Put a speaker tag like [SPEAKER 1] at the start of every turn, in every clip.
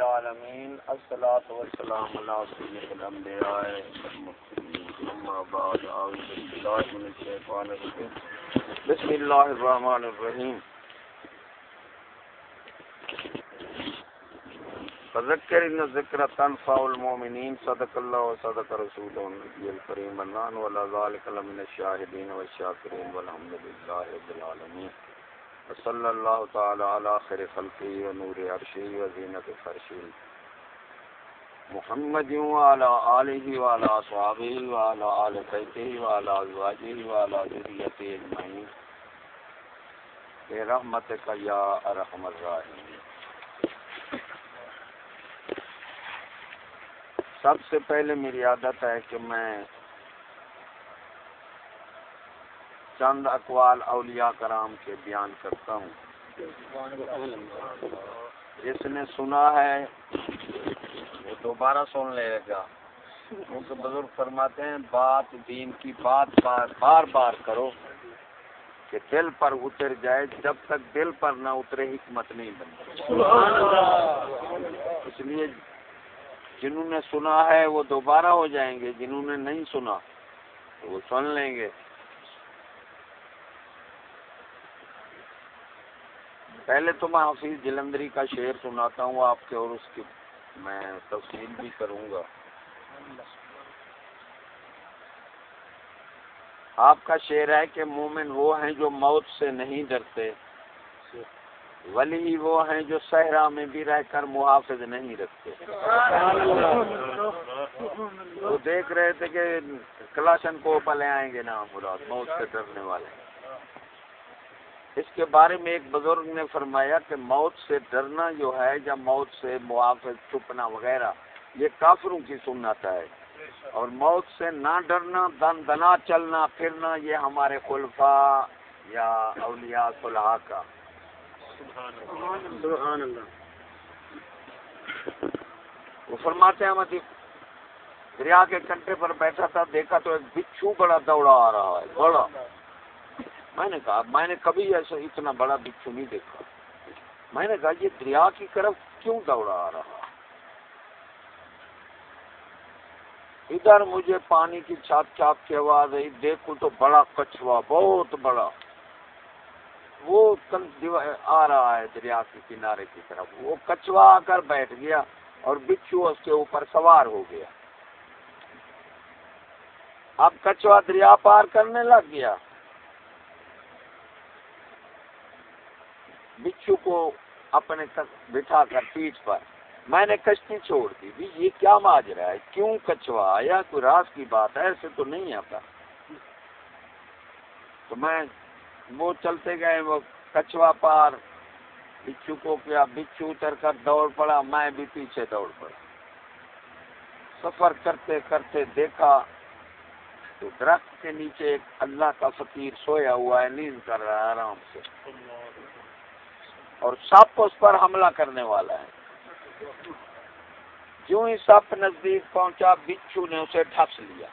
[SPEAKER 1] العالمين الصلاة والسلام على سيد الأنبياء والمرسلين بعد أعوذ بالله من الشيطان الرجيم بسم الله الرحمن الرحيم فذكر إن الذكر تنفع المؤمنين صدق الله وصدق رسوله النبي الكريم النان ولا ذلك لمن الشاهدين والشاكرين والحمد لله رب العالمين وصلى الله تعالى على خير خلقه ونور عرشه وزينة فرشه. محمد وعلى آله وعلى أصحابه وعلى آل بيته وعلى أزواجه وعلى ذريته أجمعين. برحمتك يا أرحم الراحمين. سب سے پہلے میری عادت ہے کہ میں چند اقوال اولیاء کرام کے بیان کرتا ہوں۔ جس نے سنا ہے، وہ دوبارہ سن لے گا۔ کیونکہ بزرگ فرماتے ہیں، بات دین کی بات بار بار بار کرو کہ دل پر اتر جائے۔ جب تک دل پر نہ اترے، حکمت نہیں بنتی اس لیے جنہوں نے سنا ہے، وہ دوبارہ ہو جائیں گے۔ جنہوں نے نہیں سنا تو وہ سن لیں گے۔ پہلے تو میں حفیظ جلندری کا شعر سناتا ہوں، آپ کے اور اس کی میں تفصیل بھی کروں گا۔ آپ کا شعر ہے کہ مومن وہ ہیں جو موت سے نہیں ڈرتے، ولی وہ ہیں جو صحرا میں بھی رہ کر محافظ نہیں رکھتے۔ وہ دیکھ رہے تھے کہ کلاشن کو پلے آئیں گے نا، مراد، موت سے ڈرنے والے۔ اس کے بارے میں ایک بزرگ نے فرمایا کہ موت سے ڈرنا جو ہے یا موت سے محافظ چھپنا وغیرہ یہ کافروں کی سنت ہے۔ اور موت سے نہ ڈرنا دن دنا چلنا پھرنا یہ ہمارے خلفاء یا اولیاء صلاح کا۔
[SPEAKER 2] سبحان اللہ۔
[SPEAKER 1] وہ فرماتے ہیں مطلب دریا کے کنٹے پر بیٹھا تھا دیکھا تو ایک بچھو بڑا دوڑا آ رہا ہے بڑا۔ میں نے کہا، میں نے کبھی ایسا اتنا بڑا بچھو نہیں دیکھا۔ میں نے کہا، یہ دریا کی طرف کیوں دوڑا آ رہا؟ ادھر مجھے پانی کی چھاپ چھاپ کی آواز آئی۔ دیکھو تو بڑا کچھوا، بہت بڑا۔ وہ آ رہا ہے دریا کے کنارے کی طرف۔ وہ کچھوا آ کر بیٹھ گیا اور بچھو اس کے اوپر سوار ہو گیا۔ اب کچھوا دریا پار کرنے لگ گیا۔ بچھو کو اپنے بٹھا کر پیٹ پر۔ میں نے کشتی چھوڑ دی۔ بھی یہ کیا ماجرا ہے؟ کیوں کچھوا؟ آیا کوئی راز کی بات؟ ہے ایسے تو نہیں آتا۔ تو میں وہ چلتے گئے، وہ کچھوا پار۔ بچھو کو کیا بچھو اتر کر دوڑ پڑا۔ میں بھی پیچھے دوڑ پڑا۔ سفر کرتے کرتے دیکھا تو درخت کے نیچے ایک اللہ کا فقیر سویا ہوا ہے، نیند کر رہا ہے آرام سے۔ اور سپ اس پر حملہ کرنے والا ہے۔ جو ہی سپ نزدیک پہنچا، بچھو نے اسے ڈھس لیا۔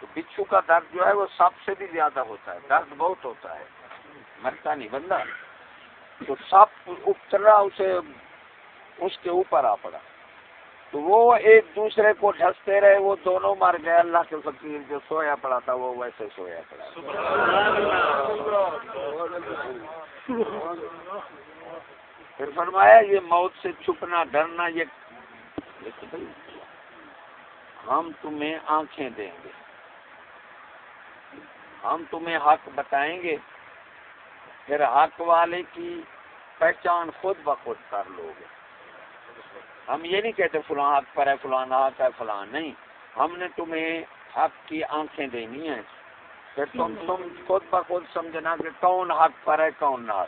[SPEAKER 1] تو بچھو کا درد جو ہے وہ سپ سے بھی زیادہ ہوتا ہے، درد بہت ہوتا ہے۔ مرتا نہیں، بندہ۔ تو سپ اترا اسے، اس کے اوپر آ پڑا۔ تو وہ ایک دوسرے کو ڈھستے رہے، وہ دونوں مر گئے۔ اللہ کے فقیر جو سویا پڑا تھا، وہ ویسے سویا پڑا۔ پھر فرمایا، یہ موت سے چھپنا، ڈرنا، یہ ہم تمہیں آنکھیں دیں گے۔ ہم تمہیں حق بتائیں گے۔ پھر حق والے کی پہچان خود بخود کر لو گے۔ ہم یہ نہیں کہتے فلاں حق پر ہے، فلاں حق ہے، فلاں نہیں۔ ہم نے تمہیں حق کی آنکھیں دینی ہیں۔ پھر تم تم خود بخود سمجھنا کہ کون حق پر ہے کون نہ۔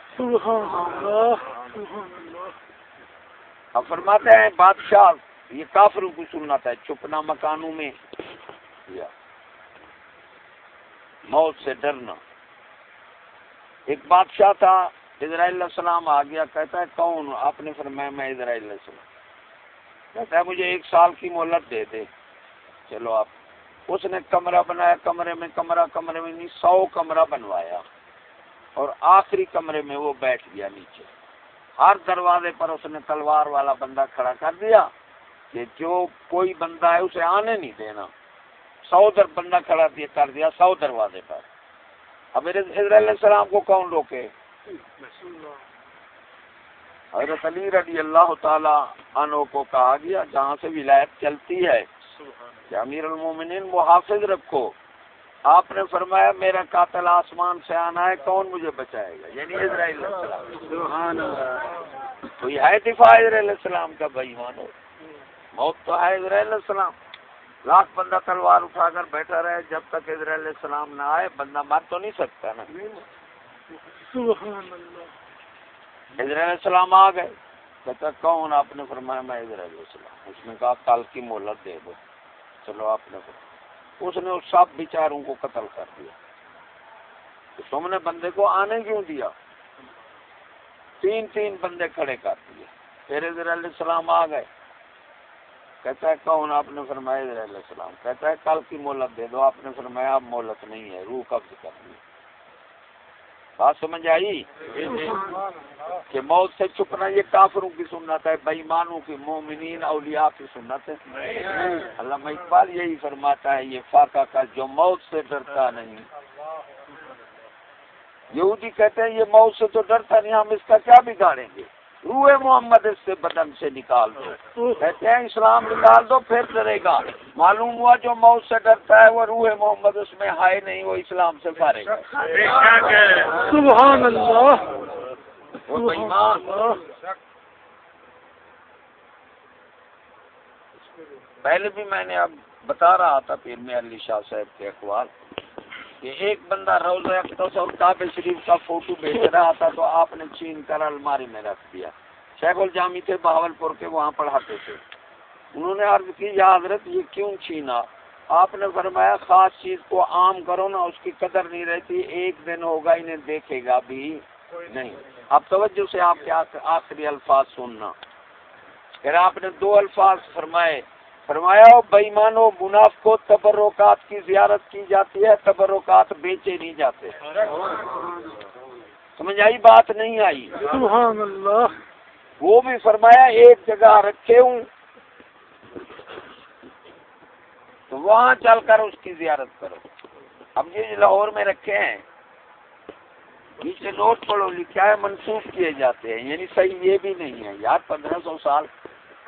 [SPEAKER 1] اب فرماتے ہیں بادشاہ یہ کافروں کو سننا تھا چھپنا مکانوں میں۔ موت سے ڈرنا۔ ایک بادشاہ تھا اسرائیل علیہ السلام آ گیا کہتا ہے کون؟ آپ نے فرمایا میں اسرائیل علیہ السلام۔ کہتا ہے مجھے ایک سال کی مہلت دے دے۔ چلو آپ اس نے کمرہ بنایا، کمرے میں کمرہ، کمرے میں نہیں، سو کمرہ بنوایا۔ اور آخری کمرے میں وہ بیٹھ گیا نیچے۔ ہر دروازے پر اس نے تلوار والا بندہ کھڑا کر دیا کہ جو کوئی بندہ ہے اسے آنے نہیں دینا۔ سو در بندہ کھڑا دیا، کر دیا سو دروازے پر۔ اب علیہ السلام کو کون روکے؟ حضرت علی رضی اللہ تعالی عنہ کو کہا گیا، جہاں سے ولایت چلتی ہے۔ کہ امیر المومنین محافظ رکھو۔ آپ نے فرمایا میرا قاتل آسمان سے آنا ہے، کون مجھے بچائے گا؟ یعنی علیہ السلام۔ تو یہ ہے دفاع علیہ السلام کا بھائی مانو موت تو ہے علیہ السلام۔ لاکھ بندہ تلوار اٹھا کر بیٹھا رہے، جب تک علیہ السلام نہ آئے، بندہ مر تو نہیں سکتا نا۔ علیہ السلام آ گئے۔ کہتا کون آپ نے فرمایا میں علیہ السلام؟ اس نے کہا، کل کی مہلت دے دو۔ چلو آپ نے اس نے اس سب بیچاروں کو قتل کر دیا۔ تو تم نے بندے کو آنے کیوں دیا؟ تین تین بندے کھڑے کر دیے۔ پھر علیہ السلام آ گئے۔ کہتا ہے، کون؟ آپ نے فرمایا علیہ السلام۔ کہتا ہے، کل کی مہلت دے دو۔ آپ نے فرمایا، اب مہلت نہیں ہے، روح قبض کر دی بات سمجھ آئی؟ کہ موت سے چھپنا یہ کافروں کی سنت ہے بےمانوں کی، مومنین، اولیاء کی سنت ہے۔ علامہ اقبال یہی فرماتا ہے، یہ فاقہ کا، جو موت سے ڈرتا نہیں۔ یہودی کہتے ہیں، یہ موت سے تو ڈرتا نہیں، ہم اس کا کیا بگاڑیں گے؟ روح محمد اس سے بدن سے نکال دو۔ کہتے ہیں اسلام نکال دو پھر ڈرے گا۔ معلوم ہوا جو موت سے ڈرتا ہے وہ روح محمد اس میں ہائے نہیں وہ اسلام سے پارے گا
[SPEAKER 2] سبحان اللہ
[SPEAKER 1] پہلے بھی میں نے اب بتا رہا تھا پھر میں علی شاہ صاحب کے اخبار کہ ایک بندہ روز اختر اور شریف کا فوٹو بھیج رہا تھا تو آپ نے چھین کر الماری میں رکھ دیا۔ شیخ الجامی تھے بہاول پور کے، وہاں پڑھاتے تھے۔ انہوں نے عرض کی، یا حضرت، یہ کیوں چھینا آپ نے فرمایا، خاص چیز کو عام کرو نا، اس کی قدر نہیں رہتی، ایک دن ہوگا، انہیں دیکھے گا بھی نہیں۔ اب توجہ سے آپ کے آخری الفاظ سننا۔ پھر آپ نے دو الفاظ فرمائے۔ فرمایا بےمانو مناف کو تبرکات کی زیارت کی جاتی ہے تبرکات بیچے نہیں جاتے سمجھ آئی بات نہیں آئی؟
[SPEAKER 2] سبحان اللہ۔
[SPEAKER 1] وہ بھی فرمایا ایک جگہ رکھے ہوں تو وہاں چل کر اس کی زیارت کرو. اب یہ لاہور میں رکھے ہیں نیچے نوٹ پڑھو لکھا ہے منسوخ کیے جاتے ہیں یعنی صحیح یہ بھی نہیں ہے۔ یار پندرہ سو سال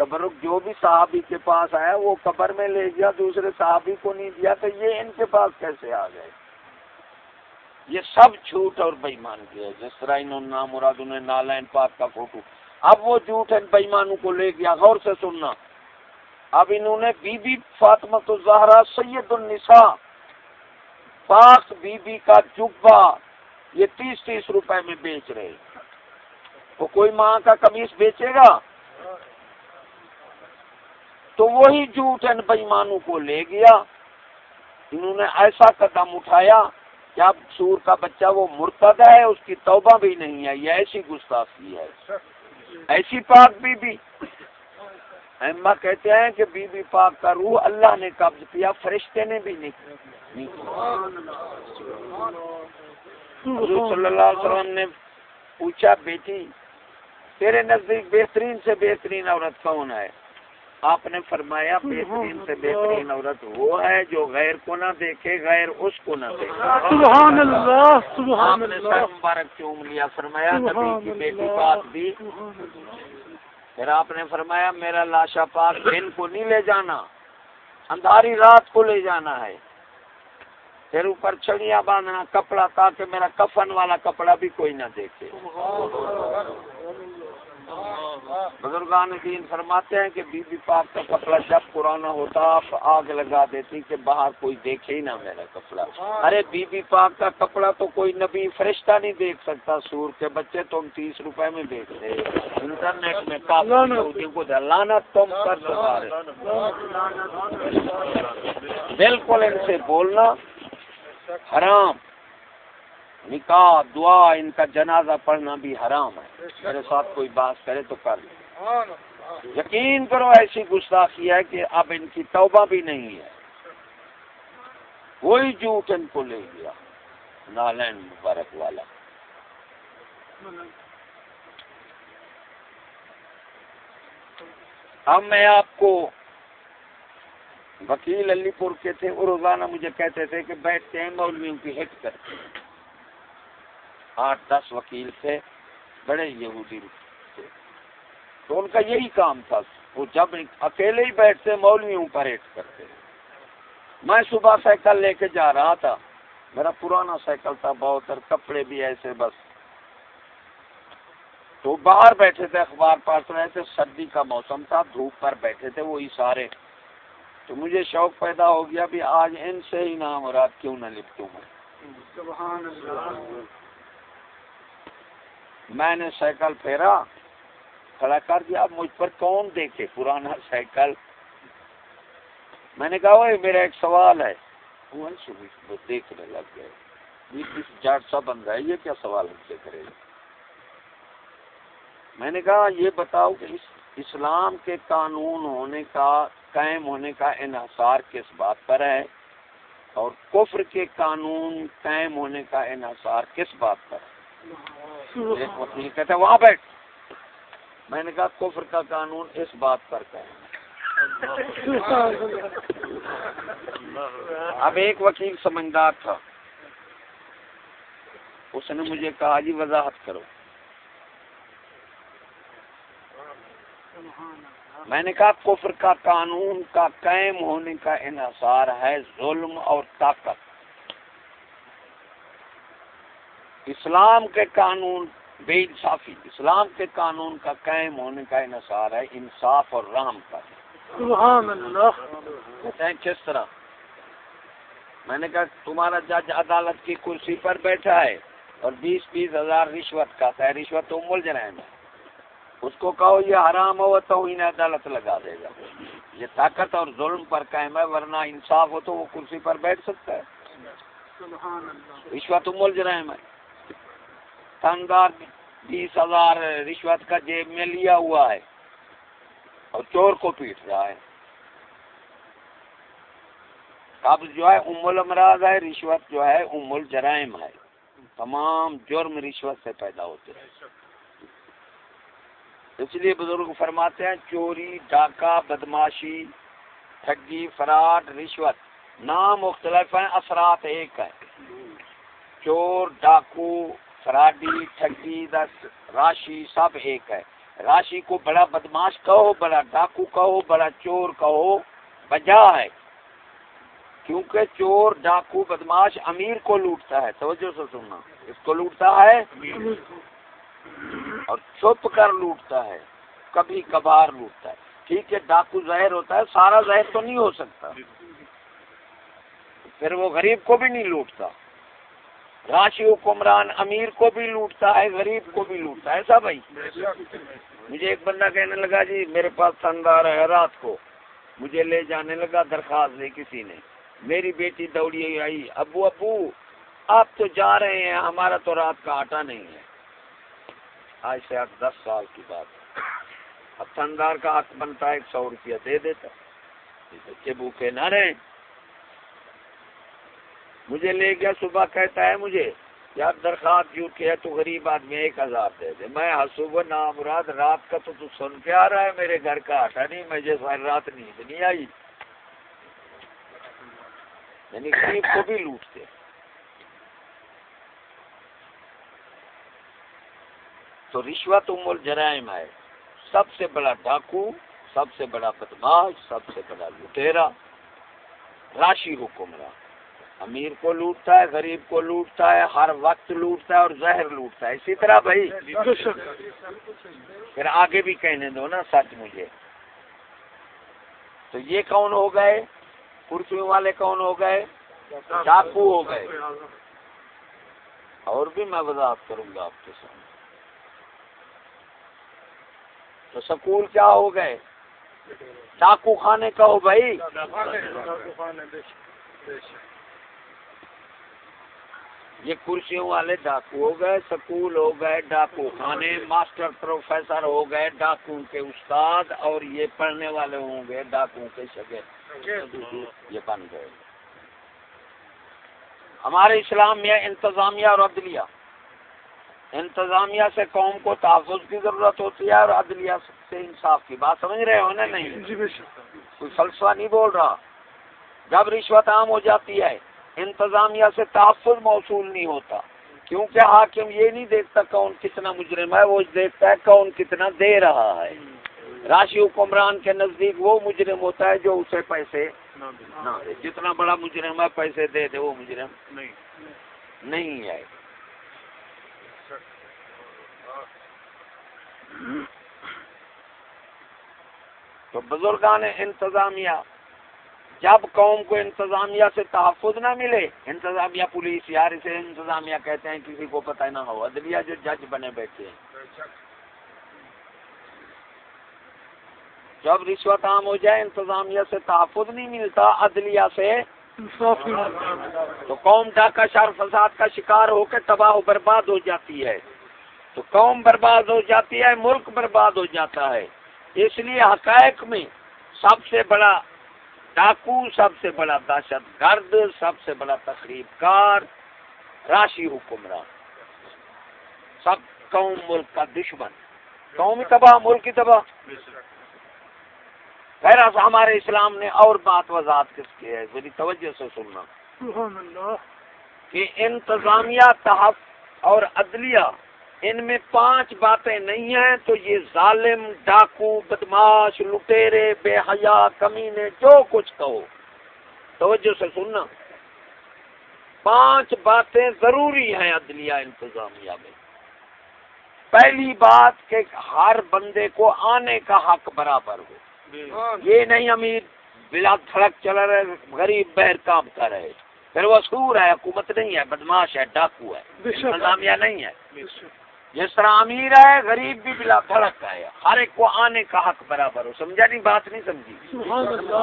[SPEAKER 1] تبرک جو بھی صحابی کے پاس آیا، وہ قبر میں لے گیا، دوسرے صحابی کو نہیں دیا تو یہ ان کے پاس کیسے آ گئے؟ یہ سب جھوٹ اور بےمان کیا جس طرح انہوں نے مراد انہیں نالائن پاک کا فوٹو۔ اب وہ جھوٹ ان بےمانوں کو لے گیا، غور سے سننا۔ اب انہوں نے بی بی فاطمت الزہرا سید النساء، پاک بی بی کا جبا یہ تیس تیس روپے میں بیچ رہے۔ تو کوئی ماں کا کمیز بیچے گا؟ تو وہی جھوٹ ان بےمانوں کو لے گیا۔ انہوں نے ایسا قدم اٹھایا کہ اب سور کا بچہ وہ مرتد ہے، اس کی توبہ بھی نہیں ہے یہ ایسی گستاخی ہے۔ ایسی پاک بی بی اما کہتے ہیں کہ بی بی پاک کا روح اللہ نے قبض کیا، فرشتے نے بھی نہیں۔ صلی اللہ علیہ وسلم نے پوچھا، بیٹی، تیرے نزدیک بہترین سے بہترین عورت کون ہے؟ آپ نے فرمایا بہترین سے بہترین عورت وہ ہے جو غیر کو نہ دیکھے غیر اس کو نہ دیکھے۔
[SPEAKER 2] سبحان اللہ سبحان
[SPEAKER 1] آپ نے
[SPEAKER 2] اللہ
[SPEAKER 1] سر مبارک چوم لیا فرمایا؟ نبی کی بیٹی پاک بھی پھر آپ نے فرمایا میرا لاشا پاک دن کو نہیں لے جانا اندھاری رات کو لے جانا ہے۔ پھر اوپر چھڑیاں باندھنا کپڑا تاکہ میرا کفن والا کپڑا بھی کوئی نہ دیکھے۔ بزرگان دین فرماتے ہیں کہ بی بی پاک کا کپڑا جب پرانا ہوتا آپ آگ لگا دیتی کہ باہر کوئی دیکھے ہی نہ میرا کپڑا۔ ارے بی بی پاک کا کپڑا تو کوئی نبی فرشتہ نہیں دیکھ سکتا سور کے بچے تم تیس روپے میں بیچتے انٹرنیٹ میں کافی یہودیوں کو لانا تم کر سکتے بالکل ان سے بولنا حرام۔ نکاح، دعا، ان کا جنازہ پڑھنا بھی حرام ہے۔ میرے ساتھ کوئی بات کرے تو کر۔ لیں یقین کرو ایسی گستاخی ہے کہ اب ان کی توبہ بھی نہیں ہے۔ وہی جھوٹ ان کو لے گیا۔ نالین مبارک والا۔ اب میں آپ کو وکیل علی پور کے تھے، وہ روزانہ مجھے کہتے تھے کہ بیٹھتے ہیں، مولویوں کی ہٹ کرتے آٹھ دس وکیل تھے، بڑے یہودی تھے۔ تو ان کا یہی کام تھا۔ وہ جب اکیلے ہی بیٹھتے، مولویوں پر کرتے۔ میں صبح سائیکل لے کے جا رہا تھا۔ میرا پرانا سائیکل تھا، بہت اور کپڑے بھی ایسے بس۔ تو باہر بیٹھے تھے، اخبار پڑھ رہے تھے۔ سردی کا موسم تھا، دھوپ پر بیٹھے تھے، وہی سارے۔ تو مجھے شوق پیدا ہو گیا بھی آج ان سے ہی نام مراد کیوں نہ لپٹوں میں؟
[SPEAKER 2] سبحان اللہ۔
[SPEAKER 1] میں نے سائیکل پھیرا، کھڑا کر دیا، مجھ پر کون دیکھے؟ پرانا سائیکل۔ میں نے کہا وہ میرا ایک سوال ہے۔ وہ دیکھنے لگ گئے۔ جاٹ سا بندہ ہے؟ یہ کیا سوال ہم سے کرے؟ گا میں نے کہا، یہ بتاؤ کہ اس اسلام کے قانون ہونے کا، قائم ہونے کا انحصار کس بات پر ہے؟ اور کفر کے قانون قائم ہونے کا انحصار کس بات پر ہے؟ ایک وکیل وہاں بیٹھ۔ میں نے کہا، کفر کا قانون اس بات پر قائم اب ایک وکیل سمجھدار تھا۔ اس نے مجھے کہا جی وضاحت کرو۔ میں نے کہا، کفر کا قانون کا قائم ہونے کا انحصار ہے، ظلم اور طاقت۔ اسلام کے قانون بے انصافی اسلام کے قانون کا قائم ہونے کا انحصار ہے انصاف اور رحم کا۔
[SPEAKER 2] سبحان اللہ۔
[SPEAKER 1] کس طرح؟ میں نے کہا تمہارا جج عدالت کی کرسی پر بیٹھا ہے اور بیس بیس ہزار رشوت کا ہے رشوت تو مل جائیں گے اس کو کہو یہ حرام ہو تو انہیں عدالت لگا دے گا۔ یہ طاقت اور ظلم پر قائم ہے ورنہ انصاف ہو تو وہ کرسی پر بیٹھ سکتا ہے۔ رشوت مل جائیں میں تھندار بیس ہزار رشوت کا جیب میں لیا ہوا ہے اور چور کو پیٹ رہا ہے۔ اب جو ہے ام الامراض ہے، رشوت جو ہے ام الجرائم ہے۔ تمام جرم رشوت سے پیدا ہوتے ہیں۔ اس لیے بزرگ فرماتے ہیں، چوری، ڈاکہ، بدماشی، ٹھگی، فراڈ، رشوت نام مختلف ہیں، اثرات ایک ہے چور، ڈاکو فراڈی ٹھگی دس راشی سب ایک ہے۔ راشی کو بڑا بدماش کہو، بڑا ڈاکو کہو، بڑا چور کہو، بجا ہے۔ کیونکہ چور، ڈاکو، بدماش امیر کو لوٹتا ہے۔ توجہ سے سننا۔ اس کو لوٹتا ہے؟ اور چھپ کر لوٹتا ہے۔ کبھی کبھار لوٹتا ہے۔ ٹھیک ہے، ڈاکو زہر ہوتا ہے، سارا زہر تو نہیں ہو سکتا۔ پھر وہ غریب کو بھی نہیں لوٹتا۔ راشی حکمران امیر کو بھی لوٹتا ہے، غریب کو بھی لوٹتا ہے، ایسا بھائی؟ مجھے ایک بندہ کہنے لگا جی میرے پاس سندار ہے رات کو۔ مجھے لے جانے لگا، درخواست دے کسی نے۔ میری بیٹی دوڑی آئی، ابو ابو، آپ تو جا رہے ہیں، ہمارا تو رات کا آٹا نہیں ہے۔ آج سے آٹھ، دس سال کی بات اب سندار کا حق بنتا ہے، ایک سو روپیہ دے دیتا بچے بھوکے نہ رہے مجھے لے گیا، صبح کہتا ہے مجھے، یار درخواست جھوٹ ہے، تو غریب آدمی ایک ہزار دے دے۔ میں صبح نام مراد رات کا تو تو سن کے آ رہا ہے میرے گھر کا آٹا نہیں مجھے ساری رات نیند نہیں آئی۔ یعنی غریب کو بھی لوٹتے تو رشوت ام الجرائم ہے۔ سب سے بڑا ڈاکو، سب سے بڑا بدماش، سب سے بڑا لٹیرا۔ راشی حکمراں امیر کو لوٹتا ہے، غریب کو لوٹتا ہے، ہر وقت لوٹتا ہے اور زہر لوٹتا ہے۔ اسی طرح بھائی، پھر آگے بھی کہنے دو نا سچ مجھے۔ تو یہ کون ہو گئے؟ کرسیوں والے کون ہو گئے؟ ڈاکو ہو گئے۔ اور بھی میں وضاحت کروں گا آپ کے سامنے۔ تو سکول کیا ہو گئے؟ ڈاکو خانے کا ہو بھائی۔ یہ کرسیوں والے ڈاکو ہو گئے سکول ہو گئے ڈاکو خانے ماسٹر پروفیسر ہو گئے ڈاکو کے استاد اور یہ پڑھنے والے ہوں گے ڈاکو کے شگے یہ بن گئے۔ ہمارے اسلام میں انتظامیہ اور عدلیہ۔ انتظامیہ سے قوم کو تحفظ کی ضرورت ہوتی ہے اور عدلیہ سے انصاف کی۔ بات سمجھ رہے ہو نا نہیں؟
[SPEAKER 2] جی
[SPEAKER 1] کوئی فلسفہ نہیں بول رہا۔ جب رشوت عام ہو جاتی ہے انتظامیہ سے تحفظ موصول نہیں ہوتا۔ کیونکہ حاکم یہ نہیں دیکھتا کون کتنا مجرم ہے، وہ دیکھتا ہے کون کتنا دے رہا ہے۔ راشی حکمران کے نزدیک وہ مجرم ہوتا ہے جو اسے پیسے نہ دے۔ جتنا بڑا مجرم ہے، پیسے دے دے، وہ مجرم نہیں۔ ہے۔ تو بزرگان انتظامیہ جب قوم کو انتظامیہ سے تحفظ نہ ملے، انتظامیہ پولیس یار اسے انتظامیہ کہتے ہیں، کسی کو پتہ نہ ہو۔ عدلیہ جو جج بنے بیٹھے ہیں۔ جب رشوت عام ہو جائے، انتظامیہ سے تحفظ نہیں ملتا، عدلیہ سے تو قوم ڈاکہ شار فساد کا شکار ہو کے تباہ و برباد ہو جاتی ہے۔ تو قوم برباد ہو جاتی ہے، ملک برباد ہو جاتا ہے۔ اس لیے حقائق میں سب سے بڑا ڈاکو سب سے بڑا دہشت گرد سب سے بڑا تقریب کار راشی حکمران۔ سب قوم ملک کا دشمن۔ قومی تباہ ملک کی تباہ۔ خیر ہمارے اسلام نے اور بات وضاحت کس کی ہے؟ میری توجہ سے سننا۔ کہ انتظامیہ تحف اور عدلیہ ان میں پانچ باتیں نہیں ہیں تو یہ ظالم ڈاکو بدماش لٹیرے بے حیا کمینے جو کچھ کہو۔ توجہ سے سننا۔ پانچ باتیں ضروری ہیں عدلیہ انتظامیہ میں۔ پہلی بات کہ ہر بندے کو آنے کا حق برابر ہو۔ یہ نہیں امیر بلا تھڑک چل رہے غریب بہر کام کر رہے۔ پھر وہ سور ہے حکومت نہیں ہے بدماش ہے ڈاکو ہے۔ انتظامیہ نہیں ہے۔ جس طرح امیر ہے غریب بھی بلا دھڑک ہے۔ ہر ایک کو آنے کا حق برابر ہو۔ سمجھا نہیں؟ بات نہیں سمجھی۔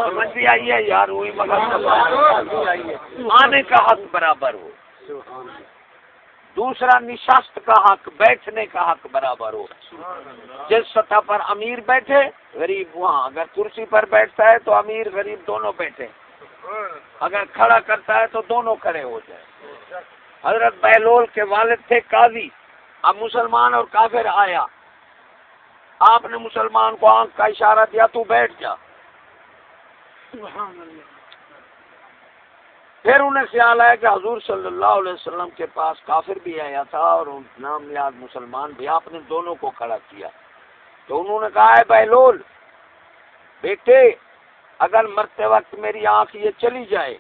[SPEAKER 1] سمجھ بھی آئی ہے یار وہی مگر آنے کا حق برابر ہو۔ دوسرا نشست کا حق بیٹھنے کا حق برابر ہو۔ جس سطح پر امیر بیٹھے غریب وہاں۔ اگر کرسی پر بیٹھتا ہے تو امیر غریب دونوں بیٹھے۔ اگر کھڑا کرتا ہے تو دونوں کھڑے ہو جائیں حضرت بہلول کے والد تھے قاضی۔ اب مسلمان اور کافر آیا۔ آپ نے مسلمان کو آنکھ کا اشارہ دیا، تو بیٹھ جا۔ پھر انہیں خیال آیا کہ حضور صلی اللہ علیہ وسلم کے پاس کافر بھی آیا تھا اور نام یاد مسلمان بھی، آپ نے دونوں کو کھڑا کیا۔ تو انہوں نے کہا ہے بہلول بیٹے، اگر مرتے وقت میری آنکھ یہ چلی جائے،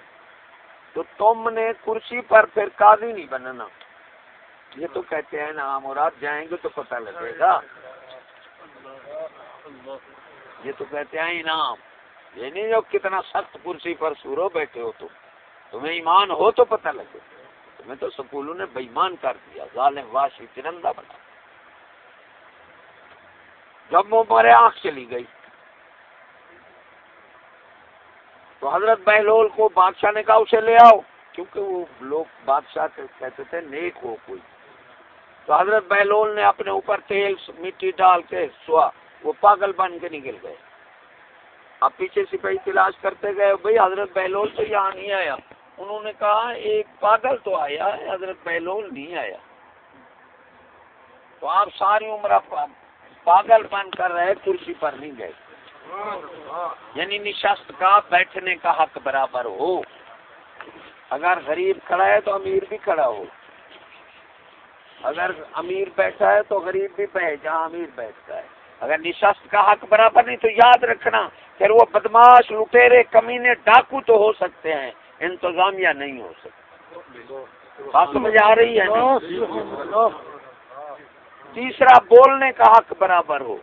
[SPEAKER 1] تو تم نے کرسی پر پھر قاضی نہیں بننا۔ یہ تو کہتے ہیں نا مراد جائیں گے تو پتہ لگے گا۔ یہ تو کہتے ہیں انعام۔ یہ نہیں جو کتنا سخت کرسی پر سورو بیٹھے ہو تم تمہیں ایمان ہو تو پتہ لگے۔ تمہیں تو سکولوں نے بےمان کر دیا۔ ظالم واشی ترندہ بنا۔ جب وہ مرے آنکھ چلی گئی۔ تو حضرت بہلول کو بادشاہ نے کہا، اسے لے آؤ۔ کیونکہ وہ لوگ بادشاہ کہتے تھے، نیک ہو کوئی۔ تو حضرت بہلول نے اپنے اوپر تیل، مٹی ڈال کے سوا، وہ پاگل بن کے نکل گئے۔ اب پیچھے سپاہی تلاش کرتے گئے، بھائی حضرت بہلول تو یہاں نہیں آیا۔ انہوں نے کہا، ایک پاگل تو آیا ہے، حضرت بہلول نہیں آیا۔ تو آپ ساری عمر پاگل بن کر رہے، کرسی پر نہیں گئے۔ یعنی نشست کا بیٹھنے کا حق برابر ہو۔ اگر غریب کھڑا ہے تو امیر بھی کھڑا ہو۔ اگر امیر بیٹھا ہے تو غریب بھی بیٹھے، جہاں امیر بیٹھتا ہے۔ اگر نشست کا حق برابر نہیں تو یاد رکھنا پھر وہ بدماش، لٹیرے، کمینے، ڈاکو تو ہو سکتے ہیں، انتظامیہ نہیں ہو سکتے بات سمجھ آ رہی ہے تیسرا، بولنے کا حق برابر ہو۔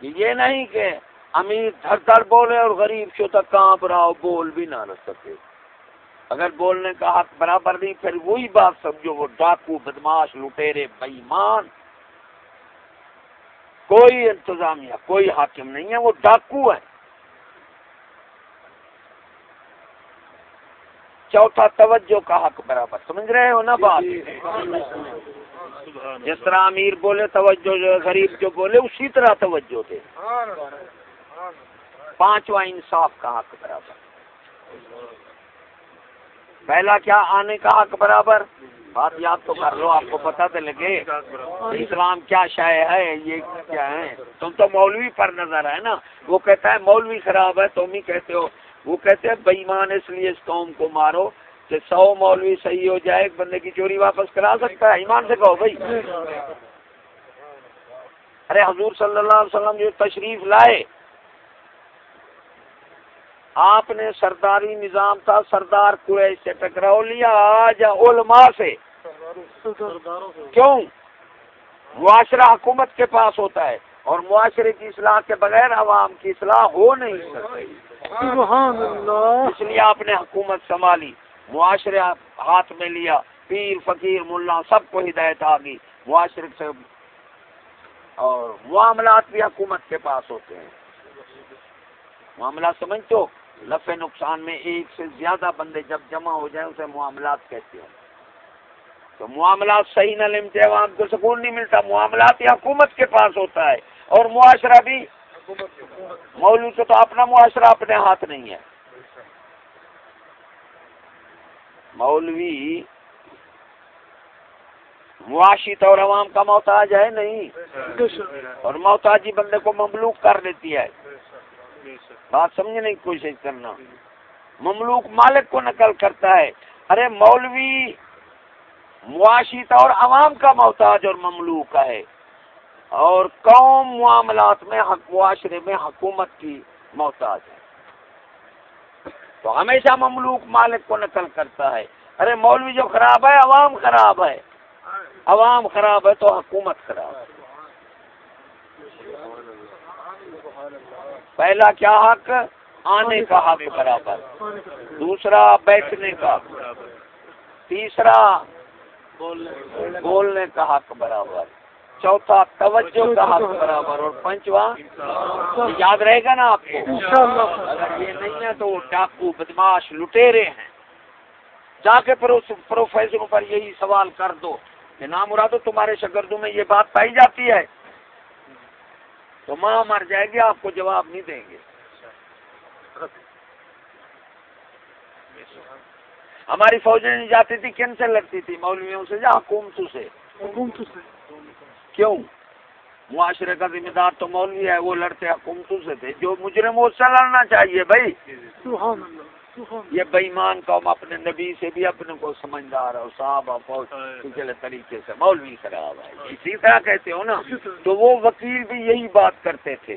[SPEAKER 1] یہ نہیں کہ امیر دھڑ دھڑ بولے اور غریب شدہ کانپ رہا ہو، بول بھی نہ رہ سکے۔ اگر بولنے کا حق برابر نہیں پھر وہی بات سمجھو وہ ڈاکو بدماش لٹیرے بےمان کوئی انتظامیہ کوئی حاکم نہیں ہے وہ ڈاکو ہے۔ چوتھا توجہ کا حق برابر سمجھ رہے ہو نا بات؟ جس طرح امیر بولے توجہ جو غریب جو بولے اسی طرح توجہ دے۔ پانچواں انصاف کا حق برابر۔ پہلا کیا آنے کا حق برابر؟ بات یاد تو کر لو، آپ کو پتہ تو لگے۔ اسلام کیا شائع ہے، یہ کیا ہے؟ تم تو مولوی پر نظر ہے نا۔ وہ کہتا ہے مولوی خراب ہے، تم ہی کہتے ہو۔ وہ کہتے ہیں بےمان اس لیے اس قوم کو مارو کہ سو مولوی صحیح ہو جائے، ایک بندے کی چوری واپس کرا سکتا ہے۔ ایمان سے کہو بھائی۔ ارے حضور صلی اللہ علیہ وسلم جو تشریف لائے آپ نے سرداری نظام تھا سردار قریش سے ٹکراؤ لیا آج علماء سے۔ کیوں؟ معاشرہ حکومت کے پاس ہوتا ہے اور معاشرے کی اصلاح کے بغیر عوام کی اصلاح ہو نہیں سکتی۔ اس لیے آپ نے حکومت سنبھالی معاشرے ہاتھ میں لیا پیر فقیر ملا سب کو ہدایت آ گئی۔ معاشرے سے اور معاملات بھی حکومت کے پاس ہوتے ہیں۔ معاملات سمجھتے ہو؟ نفع نقصان میں ایک سے زیادہ بندے جب جمع ہو جائیں اسے معاملات کہتے ہیں۔ تو معاملات صحیح نہ لمٹے عوام کو سکون نہیں ملتا۔ معاملات یہ حکومت کے پاس ہوتا ہے اور معاشرہ بھی۔ مولوی کو تو اپنا معاشرہ اپنے ہاتھ نہیں ہے۔ مولوی معاشی طور عوام کا محتاج ہے نہیں؟ اور محتاجی بندے کو مملوک کر دیتی ہے۔ بات سمجھنے کی کوشش کرنا۔ مملوک مالک کو نقل کرتا ہے۔ ارے مولوی، معاشی طور عوام کا محتاج اور مملوک ہے۔ اور قوم معاملات میں، معاشرے میں حکومت کی محتاج ہے۔ تو ہمیشہ مملوک مالک کو نقل کرتا ہے۔ ارے مولوی جو خراب ہے، عوام خراب ہے۔ عوام خراب ہے تو حکومت خراب ہے۔ پہلا کیا حق؟ آنے کا حق برابر۔ دوسرا بیٹھنے کا۔ تیسرا بولنے کا حق برابر۔ چوتھا توجہ کا حق برابر۔ اور پنچواں یاد رہے گا نا آپ کو؟ اگر یہ نہیں ہے تو وہ ڈاکو، بدماش، لٹیرے ہیں۔ جا کے پروفیسروں پر یہی سوال کر دو کہ نام مرادو تمہارے شگردوں میں یہ بات پائی جاتی ہے۔ تو ماں مر جائے گی آپ کو جواب نہیں دیں گے۔ ہماری فوجیں نہیں جاتی تھی کن سے لڑتی تھی؟ مولویوں سے یا حکومتوں سے۔ کیوں؟ معاشرے کا ذمہ دار تو مولوی ہے وہ لڑتے حکومتوں سے تھے۔ جو مجرم اس سے لڑنا چاہیے بھائی۔
[SPEAKER 2] سبحان اللہ۔
[SPEAKER 1] یہ بےمان قوم اپنے نبی سے بھی اپنے کو سمجھدار اور صاحب پچھلے طریقے سے مولوی خراب ہے اسی طرح کہتے ہو نا تو وہ وکیل بھی یہی بات کرتے تھے۔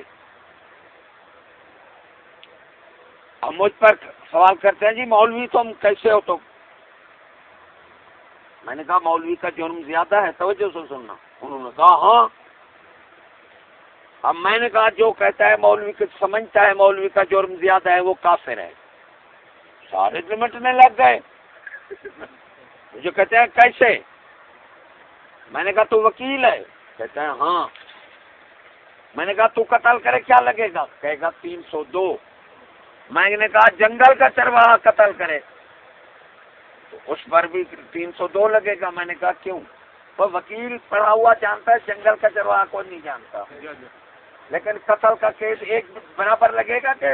[SPEAKER 1] اب مجھ پر سوال کرتے ہیں جی مولوی تم کیسے ہو؟ تو میں نے کہا مولوی کا جرم زیادہ ہے توجہ سے سننا۔ انہوں نے کہا ہاں۔ اب میں نے کہا جو کہتا ہے مولوی کو سمجھتا ہے مولوی کا جرم زیادہ ہے وہ کافر ہے۔ سارے لمٹنے لگ گئے۔ مجھے کہتے ہیں، کیسے؟ میں نے کہا، تو وکیل ہے۔ کہتے ہیں ہاں۔ میں نے کہا، تو قتل کرے، کیا لگے گا؟ کہے گا، تین سو دو۔ میں نے کہا، جنگل کا چرواہا قتل کرے۔ تو اس پر بھی تین سو دو لگے گا۔ میں نے کہا، کیوں؟ وہ وکیل پڑھا ہوا جانتا ہے، جنگل کا چرواہا کوئی نہیں جانتا۔ لیکن قتل کا کیس ایک برابر لگے گا کہ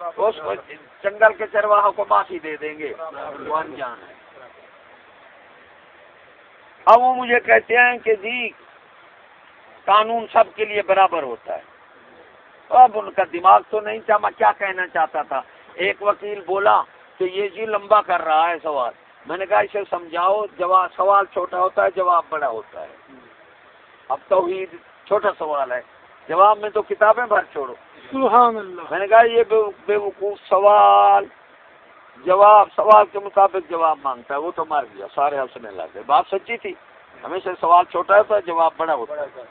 [SPEAKER 1] اس کو جنگل کے چرواہوں کو معافی دے دیں گے۔ وہ انجان ہے۔ اب وہ مجھے کہتے ہیں کہ جی قانون سب کے لیے برابر ہوتا ہے۔ اب ان کا دماغ تو نہیں تھا، میں کیا کہنا چاہتا تھا؟ ایک وکیل بولا کہ یہ جی لمبا کر رہا ہے سوال۔ میں نے کہا، اسے سمجھاؤ، جواب، سوال چھوٹا ہوتا ہے، جواب بڑا ہوتا ہے۔ اب توحید چھوٹا سوال ہے۔ جواب میں تو کتابیں بھر چھوڑو۔
[SPEAKER 2] سبحان اللہ۔
[SPEAKER 1] میں نے کہا یہ بے وقوف سوال جواب سوال کے مطابق جواب مانگتا ہے وہ تو مار گیا سارے ہنسنے لگ گئے۔ بات سچی تھی۔ ہمیشہ سوال چھوٹا ہوتا ہے جواب بڑا ہوتا ہے۔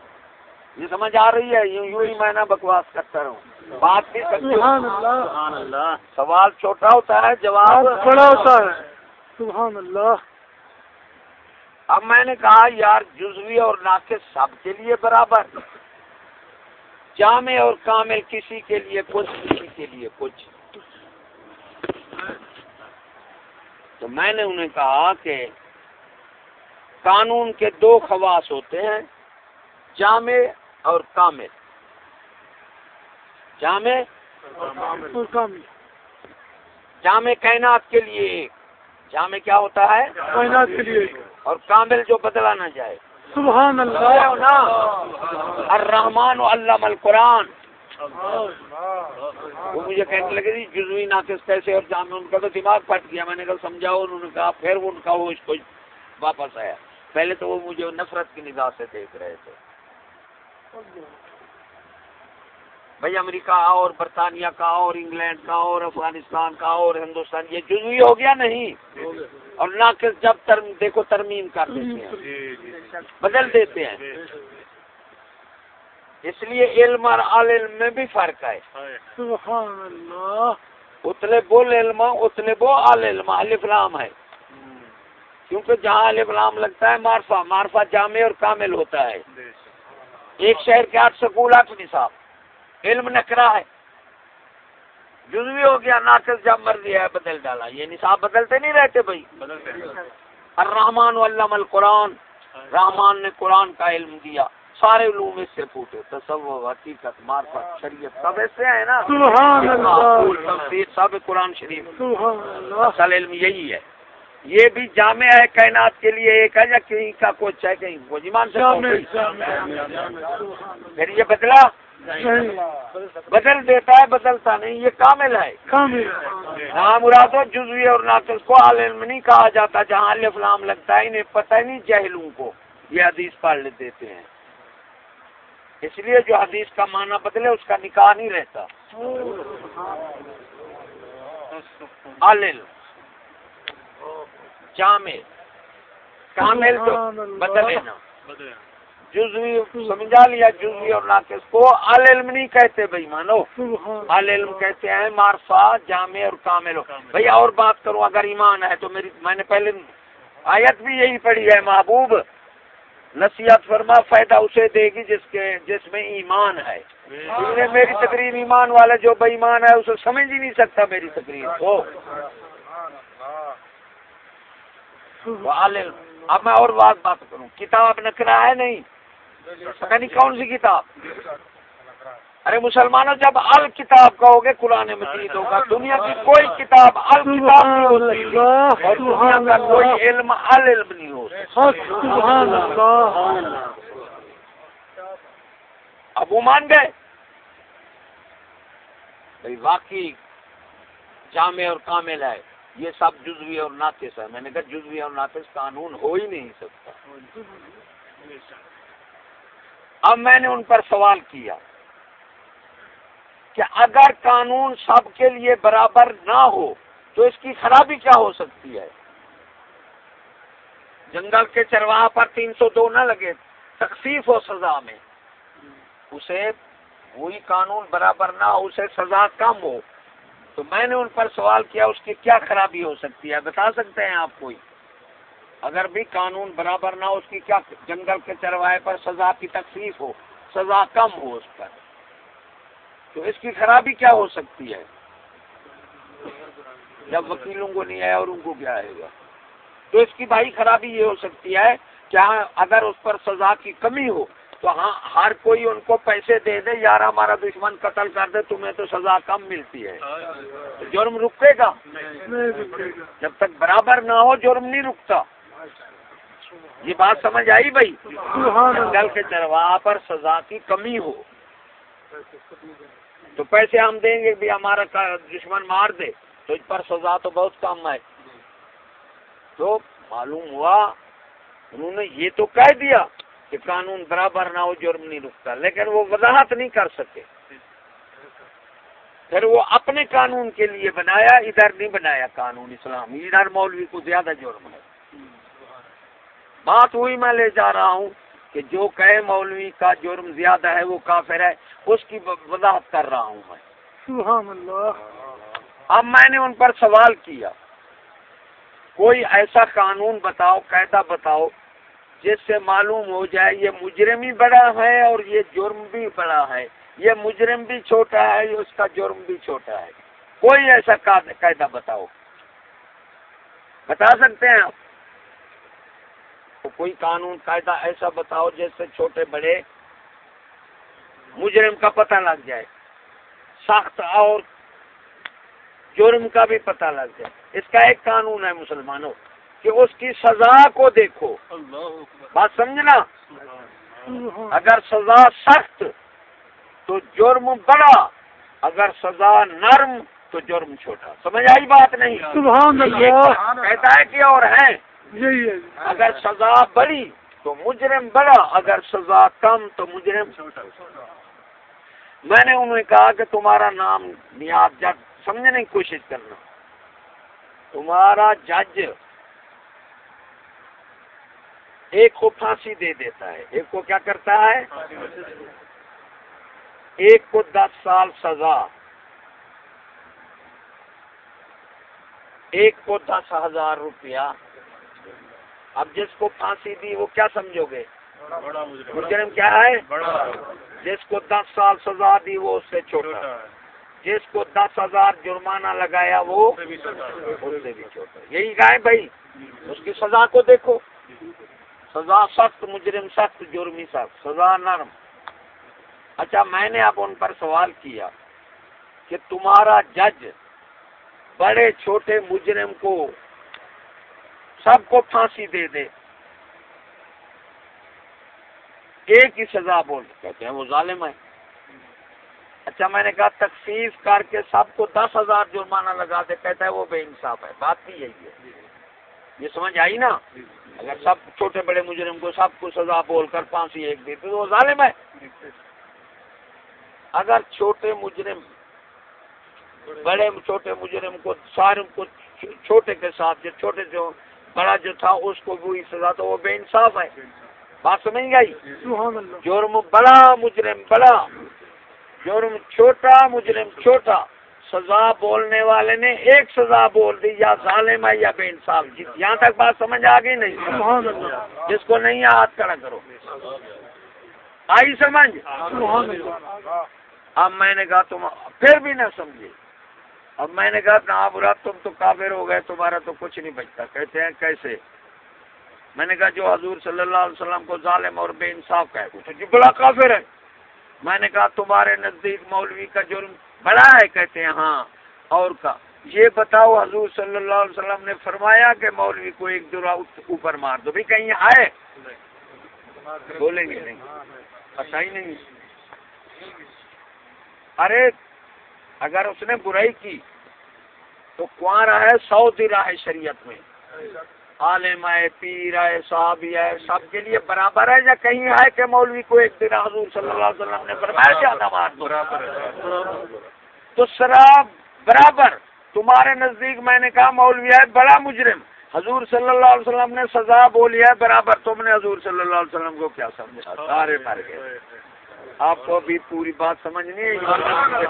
[SPEAKER 1] یہ سمجھ آ رہی ہے یوں یوں ہی میں نہ بکواس کرتا رہوں۔ بات بھی سچی
[SPEAKER 2] سبحان اللہ۔
[SPEAKER 1] سبحان اللہ۔ سوال چھوٹا ہوتا ہے جواب
[SPEAKER 2] بڑا ہوتا ہے۔ سبحان اللہ۔
[SPEAKER 1] اب میں نے کہا یار جزوی اور ناقص سب کے لیے برابر۔ جامع اور کامل کسی کے لیے کچھ کسی کے لیے کچھ۔ تو میں نے انہیں کہا کہ قانون کے دو خواص ہوتے ہیں جامع اور کامل۔ جامع
[SPEAKER 2] اور کامل۔
[SPEAKER 1] جامع کائنات کے لیے ایک۔ جامع کیا ہوتا ہے؟
[SPEAKER 2] کائنات کے لیے
[SPEAKER 1] اور کامل جو بدلا نہ جائے۔
[SPEAKER 2] سبحان اللہ.
[SPEAKER 1] نا الرحمن علم القرآن. وہ مجھے کہنے لگے تھی جزوی ناقص کیسے اور جامع، ان کا تو دماغ پھٹ گیا۔ میں نے کہا، سمجھاؤ، انہوں نے کہا، پھر وہ ان کا وہ اس کو واپس آیا۔ پہلے تو وہ مجھے نفرت کی نگاہ سے دیکھ رہے تھے۔ بھائی امریکہ اور برطانیہ کا اور انگلینڈ کا اور افغانستان کا اور ہندوستان یہ جزوی ہو گیا نہیں؟ اور ناقص جب ترم دیکھو ترمیم کر دیتے ہیں۔ بدل دیتے ہیں۔ اس لیے علم اور عال علم میں بھی فرق ہے۔
[SPEAKER 2] سبحان اللہ۔
[SPEAKER 1] اتلے بو علم اتلے بو عال علم الف لام ہے۔ کیونکہ جہاں الف لام لگتا ہے معرفہ معرفہ جامع اور کامل ہوتا ہے۔ ایک شہر کے آٹھ سکول آٹھ نصاب۔ علم نکرا ہے۔ جزوی ہو گیا ناقص جب مرضی ہے بدل ڈالا۔ یہ نصاب بدلتے نہیں رہتے بھائی۔ الرحمن علم القرآن۔ رحمان نے قرآن کا علم دیا۔ سارے علوم اس سے پوچھے تصور حقیقت معرفت شریعت سب اس سے ہے نا۔
[SPEAKER 2] سبحان اللہ۔
[SPEAKER 1] تفسیر سب قرآن شریف۔
[SPEAKER 2] سبحان اللہ۔
[SPEAKER 1] اصل علم یہی ہے۔ یہ بھی جامع ہے کائنات کے لیے ایک ہے یا کہیں کا کچھ ہے کہیں۔ وہ جی مان سکتا ہوں
[SPEAKER 2] جامع
[SPEAKER 1] کوئی؟
[SPEAKER 2] جامع۔
[SPEAKER 1] پھر یہ بدلا۔ بدل دیتا ہے بدلتا نہیں۔ یہ کامل ہے۔ ہاں مراد و جزوی اور ناقص کو عال علم نہیں کہا جاتا جہاں الف لام لگتا ہے انہیں پتہ ہی نہیں جہلوں کو۔ یہ حدیث پڑھ دیتے ہیں۔ اس لیے جو حدیث کا معنی بدلے اس کا نکاح نہیں رہتا۔ عال علم جامع۔ کامل تو بدلے نا۔ جزوی سمجھا لیا جزوی اور ناقص کو؟ عال علم نہیں کہتے بھائی مانو؟ عال علم کہتے ہیں معرفہ جامع اور کامل۔ ہو بھائی اور بات کروں اگر ایمان ہے تو میری میں نے پہلے آیت بھی یہی پڑھی ہے محبوب۔ نصیحت فرما فائدہ اسے دے گی جس کے جس میں ایمان ہے۔ میری تقریر ایمان والا جو بے ایمان ہے اسے سمجھ ہی نہیں سکتا میری تقریر۔ کو اب میں اور بات بات کروں۔ کتاب نکرا ہے نہیں؟ پتہ نہیں کون سی کتاب؟ ارے مسلمانوں جب ال کتاب کہو گے قرآن مجید ہوگا دنیا کی کوئی کتاب ال کتاب نہیں ہوتی اور دنیا کا کوئی علم ال علم نہیں ہو سکتا۔
[SPEAKER 2] حق سبحان اللہ۔
[SPEAKER 1] اب وہ مان گئے؟ بھائی واقعی جامع اور کامل ہے۔ یہ سب جزوی اور ناقص ہے۔ میں نے کہا جزوی اور ناقص قانون ہو ہی نہیں سکتا۔ اب میں نے ان پر سوال کیا کہ اگر قانون سب کے لیے برابر نہ ہو تو اس کی خرابی کیا ہو سکتی ہے؟ جنگل کے چرواہ پر تین سو دو نہ لگے تخفیف ہو سزا میں۔ اسے وہی قانون برابر نہ ہو، اسے سزا کم ہو۔ تو میں نے ان پر سوال کیا، اس کی کیا خرابی ہو سکتی ہے؟ بتا سکتے ہیں آپ کوئی؟ اگر بھی قانون برابر نہ اس کی کیا جنگل کے چرواہے پر سزا کی تکلیف ہو؟ سزا کم ہو اس پر۔ تو اس کی خرابی کیا ہو سکتی ہے؟ جب وکیلوں کو نہیں آیا اور ان کو کیا آئے گا؟ تو اس کی بھائی خرابی یہ ہو سکتی ہے کہ ہاں اگر اس پر سزا کی کمی ہو تو ہاں ہر کوئی ان کو پیسے دے دے یار ہمارا دشمن قتل کر دے تمہیں تو سزا کم ملتی ہے۔ جرم رکے گا۔ جب تک برابر نہ ہو جرم نہیں رکتا۔ یہ بات سمجھ آئی بھائی؟ جنگل کے چرواہ پر سزا کی کمی ہو۔ تو پیسے ہم دیں گے بھی ہمارا دشمن مار دے۔ تو اس پر سزا تو بہت کم ہے۔ تو معلوم ہوا، انہوں نے یہ تو کہہ دیا کہ قانون برابر نہ ہو، جرم نہیں رکتا۔ لیکن وہ وضاحت نہیں کر سکے۔ پھر وہ اپنے قانون کے لیے بنایا، ادھر نہیں بنایا قانون اسلام ادھر مولوی کو زیادہ جرم ہے۔ بات وہی میں لے جا رہا ہوں کہ جو کہے مولوی کا جرم زیادہ ہے وہ کافر ہے اس کی وضاحت کر رہا ہوں میں۔
[SPEAKER 2] سبحان اللہ۔
[SPEAKER 1] اب میں نے ان پر سوال کیا۔ کوئی ایسا قانون بتاؤ قاعدہ بتاؤ جس سے معلوم ہو جائے یہ مجرم ہی بڑا ہے اور یہ جرم بھی بڑا ہے۔ یہ مجرم بھی چھوٹا ہے اس کا جرم بھی چھوٹا ہے۔ کوئی ایسا قاعدہ قاعدہ بتاؤ۔ بتا سکتے ہیں آپ؟ تو کوئی قانون قاعدہ ایسا بتاؤ جس سے چھوٹے بڑے مجرم کا پتہ لگ جائے۔ سخت اور جرم کا بھی پتہ لگ جائے۔ اس کا ایک قانون ہے مسلمانوں کہ اس کی سزا کو دیکھو۔ بات سمجھنا؟ اگر سزا سخت تو جرم بڑا اگر سزا نرم تو جرم چھوٹا۔ سمجھ آئی بات نہیں؟ کہتا ہے کہ اور ہیں۔
[SPEAKER 2] یہی ہے۔
[SPEAKER 1] اگر سزا بڑی تو مجرم بڑا، اگر سزا کم تو مجرم میں نے انہیں کہا کہ تمہارا نام نیاد جج، سمجھنے کی کوشش کرنا۔ تمہارا جج ایک کو پھانسی دے دیتا ہے۔ ایک کو کیا کرتا ہے؟ ایک کو دس سال سزا۔ ایک کو دس ہزار روپیہ۔ اب جس کو پھانسی دی وہ کیا سمجھو گے؟ مجرم. کیا ہے؟ جس کو دس سال سزا دی وہ اس سے چھوٹا. جس کو دس ہزار جرمانہ لگایا وہ اس سے بھی چھوٹا یہی ہے بھائی اس کی سزا کو دیکھو. سزا سخت مجرم سخت جرمی سخت. سزا نرم. اچھا میں نے اب ان پر سوال کیا کہ تمہارا جج بڑے چھوٹے مجرم کو سب کو پھانسی دے دے۔ ایک ہی سزا بول۔ کہتے ہیں وہ ظالم ہے۔ اچھا میں نے کہا تخفیف کر کے سب کو دس ہزار جرمانہ لگا دے، کہتا ہے وہ بے انصاف ہے۔ بات بھی یہی ہے۔ یہ سمجھ آئی نا؟ اگر سب چھوٹے بڑے مجرم کو سب کو سزا بول کر پھانسی ایک دیتے تو وہ ظالم ہے۔ اگر چھوٹے مجرم، بڑے چھوٹے مجرم کو، سارے کو چھوٹے کے ساتھ جو چھوٹے جو بڑا جو تھا اس کو وہی سزا تو وہ بے انصاف ہے۔ بات سمجھ گئی؟ جرم بڑا مجرم بڑا۔ جرم چھوٹا مجرم چھوٹا۔ سزا بولنے والے نے ایک سزا بول دی یا ظالم ہے یا بے انصاف۔ جی یہاں تک بات سمجھ آ گئی نہیں؟ جس کو نہیں ہاتھ کھڑا کرو۔ آئی سمجھ؟ اب میں نے کہا تم پھر بھی نہ سمجھے۔ اب میں نے کہا کہاں برا تم تو کافر ہو گئے تمہارا تو کچھ نہیں بچتا۔ کہتے ہیں کیسے؟ میں نے کہا جو حضور صلی اللہ علیہ وسلم کو ظالم اور بے انصاف کا ہے جی بڑا کافر ہے۔ میں نے کہا تمہارے نزدیک مولوی کا جرم بڑا ہے کہتے ہیں ہاں۔ اور کا یہ بتاؤ حضور صلی اللہ علیہ وسلم نے فرمایا کہ مولوی کو ایک درا اوپر مار دو۔ بھی کہیں ہے بولیں گے نہیں۔ پتا ہی نہیں۔ ارے اگر اس نے برائی کی تو کواں ہے؟ سو درا ہے شریعت میں۔ عالم ہے، پیر ہے، صحابی ہے، سب کے لیے برابر ہے یا کہیں ہے کہ مولوی کو ایک دن حضور صلی اللہ علیہ وسلم نے فرمایا زیادہ مار تو شراب برابر۔ تمہارے نزدیک میں نے کہا مولوی ہے، بڑا مجرم۔ حضور صلی اللہ علیہ وسلم نے سزا بولی ہے، برابر۔ تم نے حضور صلی اللہ علیہ وسلم کو کیا سمجھا؟ سارے مر گئے۔ آپ کو ابھی پوری بات سمجھنی ہے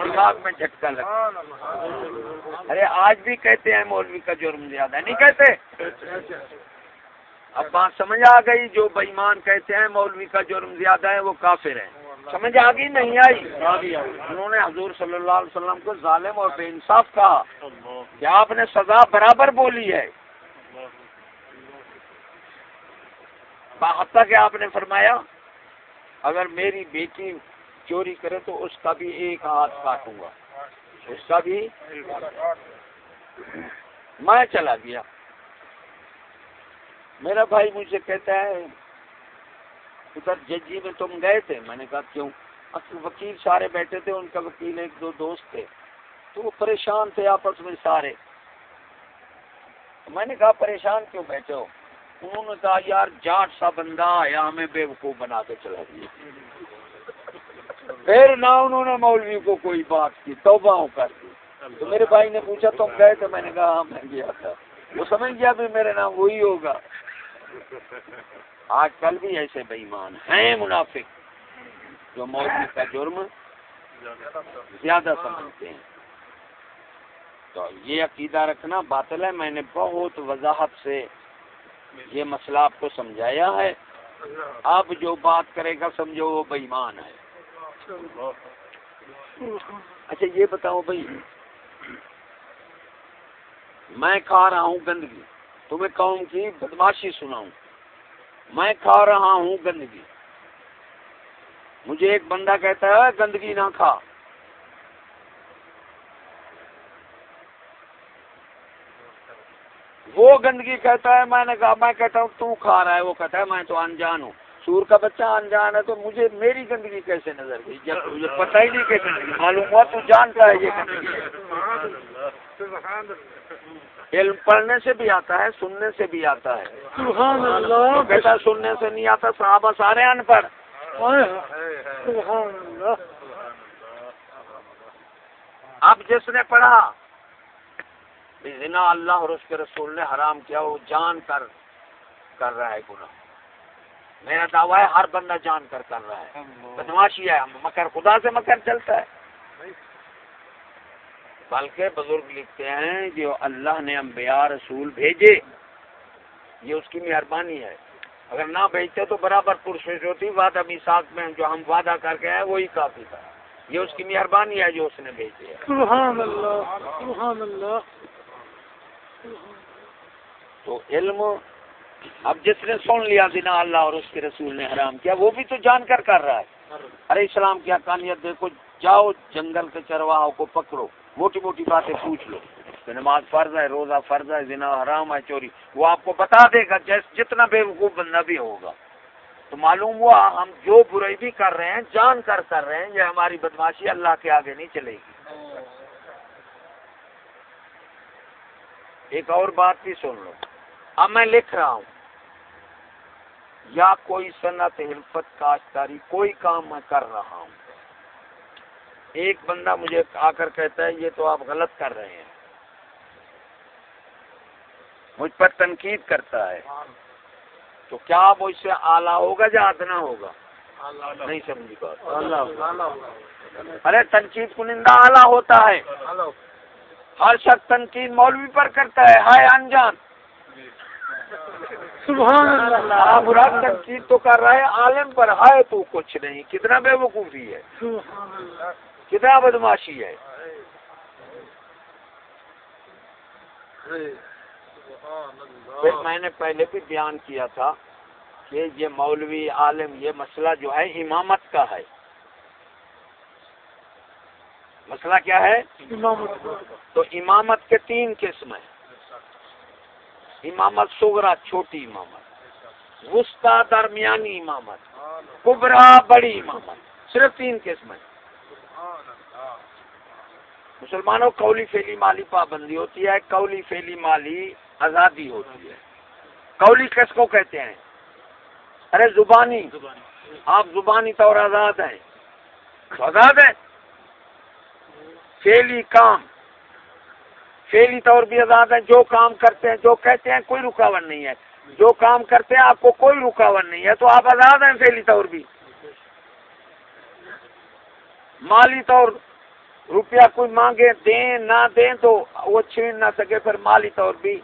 [SPEAKER 1] دماغ میں جھٹکا لگا۔ ارے، آج بھی کہتے ہیں مولوی کا جرم زیادہ نہیں کہتے؟ اب بات سمجھ آ گئی، جو بےمان کہتے ہیں مولوی کا جرم زیادہ ہے، وہ کافر ہیں۔ سمجھ آ گئی؟ نہیں آئی۔ انہوں نے حضور صلی اللہ علیہ وسلم کو ظالم اور بے انصاف کہا۔ کہ آپ نے سزا برابر بولی ہے؟ حتیٰ کہ آپ نے فرمایا اگر میری بیٹی چوری کرے تو اس کا بھی ایک ہاتھ کاٹوں گا۔ اس کا بھی میں چلا گیا۔ میرا بھائی مجھے کہتا ہے، ادھر ججی میں تم گئے تھے؟ میں نے کہا، کیوں؟ اصل وکیل سارے بیٹھے تھے، ان کا وکیل ایک دو دوست تھے۔ تو وہ پریشان تھے آپس میں سارے۔ میں نے کہا، پریشان کیوں بیٹھے ہو؟ انہوں نے کہا یار جاٹ سا بندہ آیا ہمیں بے وقوف بنا کے چلا گیا۔ پھر نہ انہوں نے مولوی کو کوئی بات کی، توبہ کر دی۔ تو میرے بھائی نے پوچھا، تم گئے تو میں نے کہا ہاں میں گیا تھا۔ وہ سمجھ گیا بھی میرے نام وہی ہوگا۔ آج کل بھی ایسے بےمان ہیں منافق جو مولوی کا جرم زیادہ سمجھتے ہیں۔ تو یہ عقیدہ رکھنا باطل ہے۔ میں نے بہت وضاحت سے یہ مسئلہ آپ کو سمجھایا ہے۔ اب جو بات کرے گا سمجھو وہ بےمان ہے۔ اچھا یہ بتاؤ بھائی، میں کھا رہا ہوں گندگی۔ تمہیں قوم کی بدماشی سناؤں۔ میں کھا رہا ہوں گندگی۔ مجھے ایک بندہ کہتا ہے گندگی نہ کھا۔ وہ گندگی کہتا ہے میں نے کہا میں کہتا ہوں تو کھا رہا ہے وہ کہتا ہے میں تو انجان ہوں۔ سور کا بچہ انجان ہے تو مجھے میری گندگی کیسے نظر گئی؟ جب مجھے پتہ ہی نہیں کیسے۔ معلوم ہوا تو جانتا ہے یہ گندگی۔ علم پڑھنے سے بھی آتا ہے سننے سے بھی آتا ہے۔
[SPEAKER 2] سبحان اللہ۔
[SPEAKER 1] کہتا سننے سے نہیں آتا صحابہ سارے ان پڑھ۔
[SPEAKER 2] سبحان اللہ۔
[SPEAKER 1] اب جس نے پڑھا زنا اللہ اور اس کے رسول نے حرام کیا وہ جان کر کر رہا ہے گناہ۔ میرا دعویٰ ہے ہر بندہ جان کر کر رہا ہے۔ بدماشی ہے مکر خدا سے مکر چلتا ہے۔ بلکہ بزرگ لکھتے ہیں جو اللہ نے انبیاء رسول بھیجے یہ اس کی مہربانی ہے۔ اگر نہ بھیجتے تو برابر پرشش ہوتی وعدہ میساک میں جو ہم وعدہ کر کے آئے وہی کافی تھا۔ یہ اس کی مہربانی ہے جو اس نے بھیجے ہے۔
[SPEAKER 2] سبحان اللہ سبحان اللہ۔
[SPEAKER 1] تو علم اب جس نے سن لیا زنا اللہ اور اس کے رسول نے حرام کیا، وہ بھی تو جان کر کر رہا ہے۔ ارے اسلام کی حقانیت دیکھو، جاؤ جنگل کے چرواہوں کو پکڑو، موٹی موٹی باتیں پوچھ لو۔ نماز فرض ہے، روزہ فرض ہے، زنا حرام ہے، چوری۔ وہ آپ کو بتا دے گا جیس جتنا بے وقوف بندہ بھی ہوگا۔ تو معلوم ہوا، ہم جو برائی بھی کر رہے ہیں جان کر کر رہے ہیں، یہ ہماری بدماشی اللہ کے آگے نہیں چلے گی۔ ایک اور بات بھی سن لو۔ اب میں لکھ رہا ہوں۔ یا کوئی صنعت حلفت کاشتکاری کوئی کام میں کر رہا ہوں۔ ایک بندہ مجھے آ کر کہتا ہے یہ تو آپ غلط کر رہے ہیں۔ مجھ پر تنقید کرتا ہے۔ تو کیا وہ اس سے اعلیٰ ہوگا یا ادنا ہوگا؟ نہیں سمجھی بات۔ ارے تنقید کنندہ اعلیٰ ہوتا ہے۔ ہر شخص تنقید مولوی پر کرتا ہے۔ ہائے انجان۔
[SPEAKER 2] سبحان اللہ۔
[SPEAKER 1] تنقید تو کر رہا ہے عالم پر۔ ہے تو کچھ نہیں۔ کتنا بے وقوفی ہے۔ کتنا بدماشی ہے۔ پھر میں نے پہلے بھی بیان کیا تھا کہ یہ مولوی عالم یہ مسئلہ جو ہے امامت کا ہے۔ مسئلہ کیا ہے؟ تو امامت کے تین قسم ہیں۔ امامت سغرا چھوٹی امامت۔ وسطی درمیانی امامت۔ کبرا بڑی امامت۔ صرف تین قسم ہیں۔ مسلمانوں قولی فیلی مالی پابندی ہوتی ہے قولی فیلی مالی آزادی ہوتی ہے۔ قولی کس کو کہتے ہیں؟ ارے زبانی۔ آپ زبانی طور آزاد ہیں۔ آزاد ہیں؟ فیلی کام۔ فیلی طور بھی آزاد ہیں، جو کام کرتے ہیں، جو کہتے ہیں، کوئی رکاوٹ نہیں ہے۔ جو کام کرتے ہیں، آپ کو کوئی رکاوٹ نہیں ہے۔ تو آپ آزاد ہیں فیلی طور بھی۔ مالی طور روپیہ کوئی مانگے، دیں، نہ دیں تو وہ چھین نہ سکے پھر مالی طور بھی۔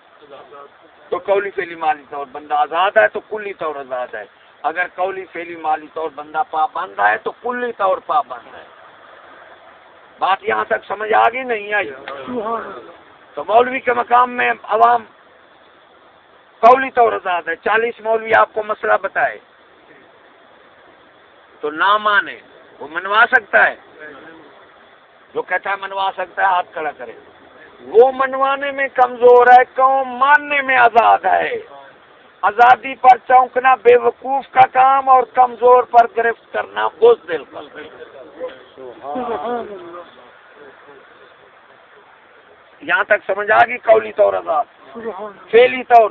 [SPEAKER 1] تو قولی فیلی مالی طور بندہ آزاد ہے تو کلی طور آزاد ہے۔ اگر قولی فیلی مالی طور بندہ پابند ہے تو کلی طور پابند ہے۔ بات یہاں تک سمجھ آ گئی نہیں آئی۔ تو مولوی کے مقام میں عوام قولی طور آزاد ہے۔ چالیس مولوی آپ کو مسئلہ بتائے۔ تو نہ مانے، وہ منوا سکتا ہے۔ جو کہتا ہے منوا سکتا ہے، ہاتھ کھڑا کرے۔ وہ منوانے میں کمزور ہے، قوم ماننے میں آزاد ہے۔ آزادی پر چونکنا بے وقوف کا کام اور کمزور پر گرفت کرنا بوجھ دل کا۔ یہاں تک سمجھ آ گئی قولی طور آزاد فیلی طور.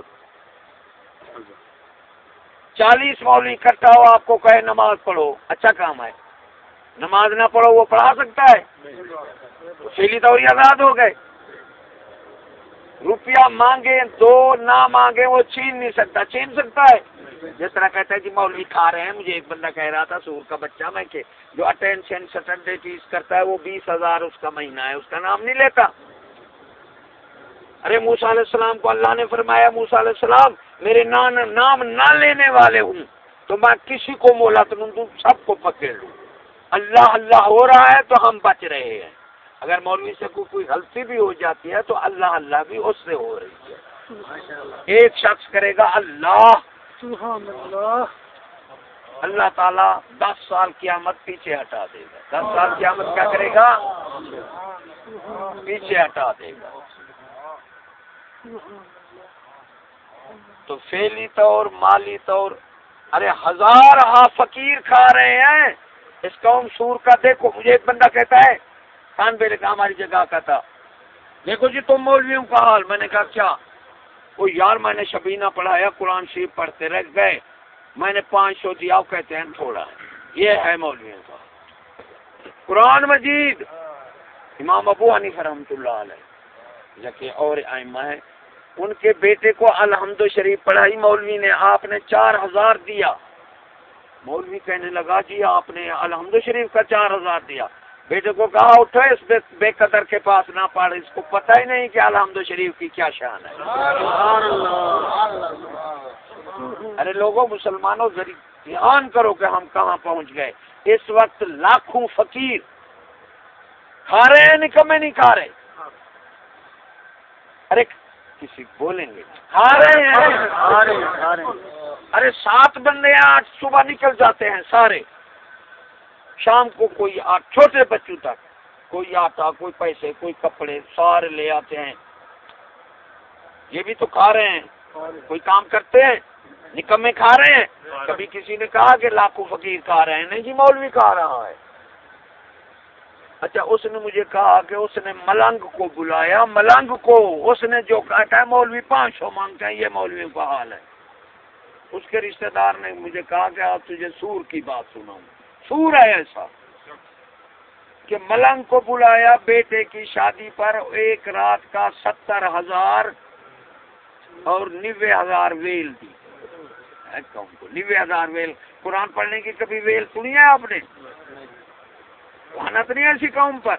[SPEAKER 1] چالیس مولوی اکٹھا ہو آپ کو کہے نماز پڑھو اچھا کام ہے۔ نماز نہ پڑھو وہ پڑھا سکتا ہے۔ فیلی طور آزاد ہو گئے۔ روپیہ مانگے دو نہ مانگے وہ چھین نہیں سکتا چھین سکتا ہے۔ جس طرح کہتا ہے جی مولوی کھا رہے ہیں مجھے ایک بندہ کہہ رہا تھا سور کا بچہ میں کہ جو اٹینشن سیٹرڈے فیس کرتا ہے وہ بیس ہزار اس کا مہینہ ہے اس کا نام نہیں لیتا۔ ارے موسا علیہ السلام کو اللہ نے فرمایا موسا علیہ السلام میرے نام نام نہ لینے والے ہوں تو میں کسی کو مولا تو دوں سب کو پکڑ لوں۔ اللہ اللہ ہو رہا ہے تو ہم بچ رہے ہیں۔ اگر مولوی سے کوئی کوئی غلطی بھی ہو جاتی ہے تو اللہ اللہ بھی اس سے ہو رہی ہے۔ ایک شخص کرے گا اللہ!
[SPEAKER 2] سبحان اللہ۔
[SPEAKER 1] اللہ تعالیٰ دس سال قیامت پیچھے ہٹا دے گا۔ دس سال قیامت کیا کرے گا؟ پیچھے ہٹا دے گا۔ تو فیلی طور، مالی طور، ارے ہزار ہاں فقیر کھا رہے ہیں۔ اس قوم سور کا دیکھو، مجھے ایک بندہ کہتا ہے خان بیلے کا ہماری جگہ کا تھا۔ دیکھو جی تم مولویوں کا حال۔ میں نے کہا، کیا؟ وہ یار میں نے شبینہ پڑھایا، قرآن شریف پڑھتے رہ گئے۔ میں نے پانچ سو دیا، وہ کہتے ہیں تھوڑا۔ یہ ہے مولویوں کا قرآن مجید۔ امام ابو حنیف رحمۃ اللہ علیہ۔ جبکہ اور آئمہ ہے ان کے بیٹے کو الحمد شریف پڑھائی، مولوی نے آپ نے چار ہزار دیا۔ مولوی کہنے لگا جی آپ نے الحمد شریف کا چار ہزار دیا۔ بیٹے کو کہا اٹھو اس بے, بے قدر کے پاس نہ پڑھ اس کو پتہ ہی نہیں کہ الحمد شریف کی کیا شان ہے۔ ارے لوگوں مسلمانوں دھیان کرو کہ ہم کہاں پہنچ گئے۔ اس وقت لاکھوں فقیر کھا رہے ہیں نکمے نہیں کھا رہے ارے کسی بولیں گے؟ کھا رہے ہیں۔ ارے سات بندے آٹھ صبح نکل جاتے ہیں سارے۔ شام کو کوئی آٹھ چھوٹے بچوں تک کوئی آٹا، کوئی پیسے، کوئی کپڑے، سارے لے آتے ہیں۔ یہ بھی تو کھا رہے ہیں۔ کوئی کام کرتے ہیں؟ نکمے کھا رہے ہیں؟ کبھی کسی نے کہا کہ لاکھوں فقیر کھا رہے ہیں۔ نہیں جی مولوی کھا رہا ہے۔ اچھا اس نے مجھے کہا کہ اس نے ملنگ کو بلایا۔ ملنگ کو اس نے جو کہا ہے، مولوی پانچ سو مانگتے ہیں، یہ مولوی کا حال ہے۔ اس کے رشتہ دار نے مجھے کہا کہ آپ تجھے سور کی بات سناؤں۔ سور ہے ایسا کہ ملنگ کو بلایا بیٹے کی شادی پر ایک رات کا ستر ہزار اور نوے ہزار ویل دی۔ نوے ہزار ویل۔ قرآن پڑھنے کی کبھی ویل سنی ہے آپ نے؟ محنت نہیں ایسی قوم پر۔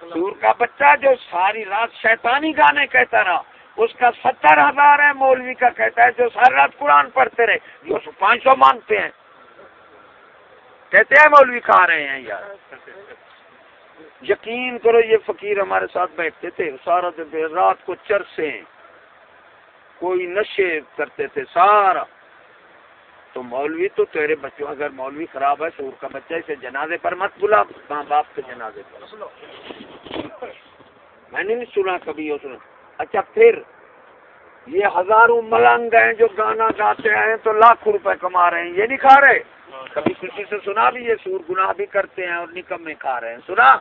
[SPEAKER 1] سور کا بچہ جو ساری رات شیطانی گانے کہتا رہا، اس کا ستر ہزار ہے مولوی کا کہتا ہے جو ساری رات قرآن پڑھتے رہے، جو پانچ سو مانگتے ہیں۔ کہتے ہیں مولوی کھا رہے ہیں یار۔ یقین کرو یہ فقیر ہمارے ساتھ بیٹھتے تھے، سارا دن رات کو چرسے کوئی نشے کرتے تھے سارا۔ تو مولوی تو تیرے بچوں، اگر مولوی خراب ہے، سور کا بچہ، اسے جنازے پر مت بلا، ماں باپ کے جنازے پر۔ میں نے نہیں سنا کبھی اس نے اچھا پھر یہ ہزاروں ملنگ ہیں جو گانا گاتے ہیں تو لاکھوں روپے کما رہے ہیں۔ یہ نہیں کھا رہے؟ کبھی کسی سے سنا بھی یہ سور، گناہ بھی کرتے ہیں اور نکم میں کھا رہے ہیں۔ سنا؟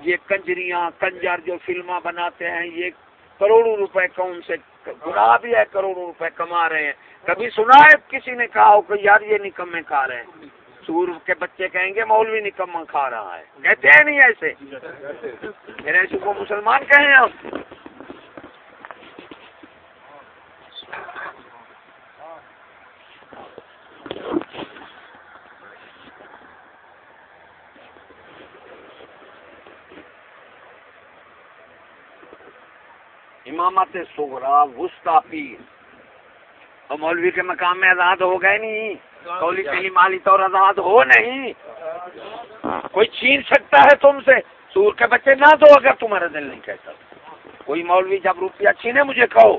[SPEAKER 1] یہ کنجریاں، کنجر جو فلما بناتے ہیں، یہ کروڑوں روپے کون سے گناہ بھی ہے، کروڑوں روپے کما رہے ہیں۔ کبھی سنا ہے کسی نے کہا ہو کہ یار یہ نکمے کھا رہے ہیں؟ سور کے بچے کہیں گے، مولوی نکما کھا رہا ہے۔ کہتے ہیں نہیں ایسے۔ پھر ایسے کو مسلمان کہیں آپ؟ امامت سغرا وسطی پیر۔ اور مولوی کے مقام میں آزاد ہو گئے نہیں۔ کولی کہیں مالی طور آزاد ہو نہیں۔ کوئی چھین سکتا ہے تم سے؟ سور کے بچے نہ دو اگر تمہارا دل نہیں کہتا۔ کوئی مولوی جب روپیہ چھینے مجھے کہو۔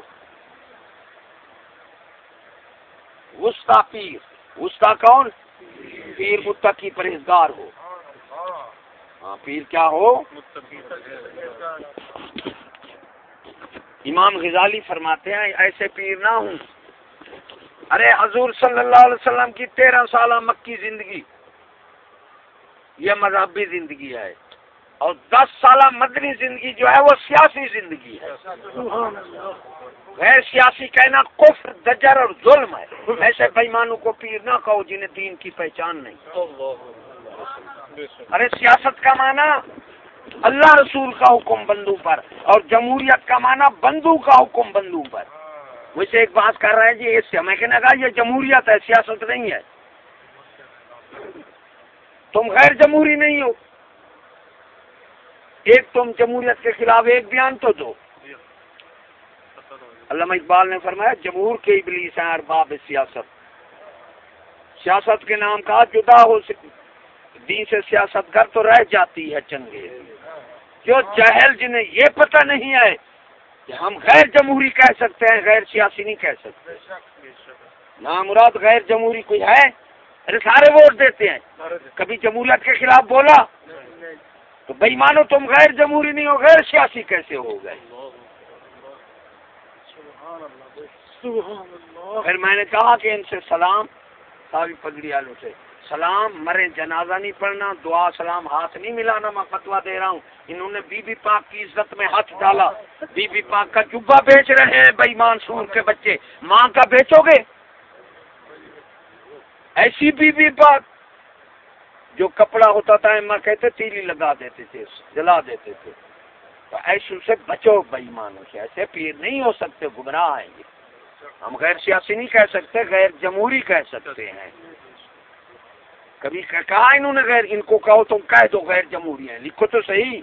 [SPEAKER 1] وسطی پیر۔ وسطی کون؟ پیر متقی پرہیزگار ہو۔ ہاں پیر کیا ہو؟ امام غزالی فرماتے ہیں، ایسے پیر نہ ہوں۔ ارے حضور صلی اللہ علیہ وسلم کی تیرہ سالہ مکی زندگی، یہ مذہبی زندگی ہے۔ اور دس سالہ مدنی زندگی جو ہے، وہ سیاسی زندگی ہے۔ غیر سیاسی کہنا کفر، دجر اور ظلم ہے۔ ایسے بےمانوں کو پیر نہ کہو جنہیں دین کی پہچان نہیں۔ ارے سیاست کا معنی اللہ رسول کا حکم بندو پر اور جمہوریت کا معنی بندو کا حکم بندو پر۔ ویسے ایک بات کر رہے ہیں جی اس سے میں کہنے کہا، یہ جمہوریت ہے، سیاست نہیں ہے۔ تم غیر جمہوری نہیں ہو۔ ایک تم جمہوریت کے خلاف ایک بیان تو دو۔ علامہ اقبال نے فرمایا، جمہور کے ابلیس ہیں، ارباب سیاست۔ سیاست کے نام کا جدا ہو دین سے سیاست گر تو رہ جاتی ہے چنگے۔ جو جہل جنہیں یہ پتہ نہیں ہے کہ ہم غیر جمہوری کہہ سکتے ہیں غیر سیاسی نہیں کہہ سکتے۔ نام مراد غیر جمہوری کوئی ہے؟ ارے سارے ووٹ دیتے ہیں۔ کبھی جمہوریت کے خلاف بولا؟ تو بھائی مانو تم غیر جمہوری نہیں ہو غیر سیاسی کیسے ہو گئے؟ پھر میں نے کہا کہ ان سے سلام ساوی پگڑی والوں سے سلام، مرے جنازہ نہیں پڑھنا، دعا، سلام، ہاتھ نہیں ملانا، میں فتوا دے رہا ہوں۔ انہوں نے بی بی پاک کی عزت میں ہاتھ ڈالا۔ بی بی پاک کا جبا بیچ رہے ہیں بےمان سور کے بچے۔ ماں کا بیچو گے؟ ایسی بی بی پاک جو کپڑا ہوتا تھا ماں کہتے، تیلی لگا دیتے تھے، جلا دیتے تھے۔ تو ایسے سے بچو بےمانوں سے ایسے پیر نہیں ہو سکتے، گمراہ ہیں یہ۔ ہم غیر سیاسی نہیں کہہ سکتے، غیر جمہوری کہہ سکتے ہیں۔ کبھی کہا انہوں نے غیر ان کو کہو تم کہہ دو غیر جمہوری ہیں۔ لکھو تو صحیح۔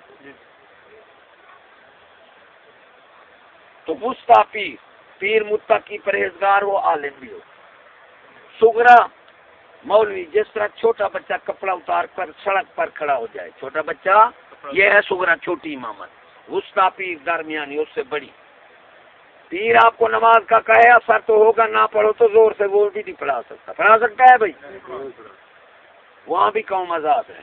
[SPEAKER 1] تو مستا پیر پیر متا کی پرہیزگار ہو عالم بھی ہو۔ سگرا مولوی جس طرح چھوٹا بچہ کپڑا اتار کر سڑک پر کھڑا ہو جائے چھوٹا بچہ یہ ہے سگرا چھوٹی امامت۔ وسطی پیر درمیانی اس سے بڑی۔ پیر آپ کو نماز کا کہے اثر تو ہوگا نہ پڑھو تو زور سے وہ بھی نہیں پڑھا سکتا۔ پڑھا سکتا ہے بھائی؟ وہاں بھی قوم آزاد ہے۔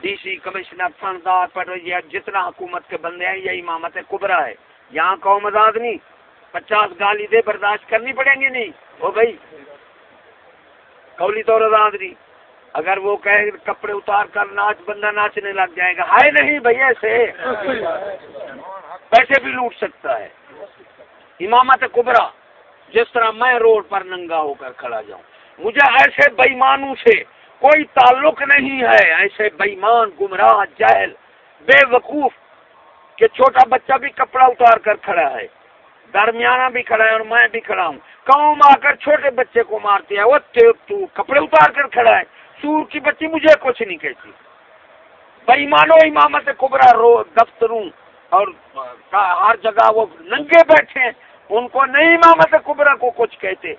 [SPEAKER 1] ڈی سی کمشنر فنڈار پر یہ جتنا حکومت کے بندے ہیں، یہ امامت کبرا ہے۔ یہاں قوم آزاد نہیں، پچاس گالی دے برداشت کرنی پڑیں گی نہیں وہ بھائی قولی طور آزاد نہیں۔ اگر وہ کہے کپڑے اتار کر ناچ، بندہ ناچنے لگ جائے گا۔ ہے نہیں بھیا سے پیسے بھی لوٹ سکتا ہے۔ امامت کبرا، جس طرح میں روڈ پر ننگا ہو کر کھڑا جاؤں۔ مجھے ایسے بےمانوں سے کوئی تعلق نہیں ہے، ایسے بےمان گمراہ، جہل، بے وقوف کہ چھوٹا بچہ بھی کپڑا اتار کر کھڑا ہے، درمیانہ بھی کھڑا ہے اور میں بھی کھڑا ہوں۔ قوم آ کر چھوٹے بچے کو مارتے ہیں وہ تو کپڑے اتار کر کھڑا ہے۔ سور کی بچی مجھے کچھ نہیں کہتی۔ بےمانو امامت کبرا رو دفتروں اور ہر جگہ وہ ننگے بیٹھے ہیں، ان کو نہیں امامت کبرا کو کچھ کہتے۔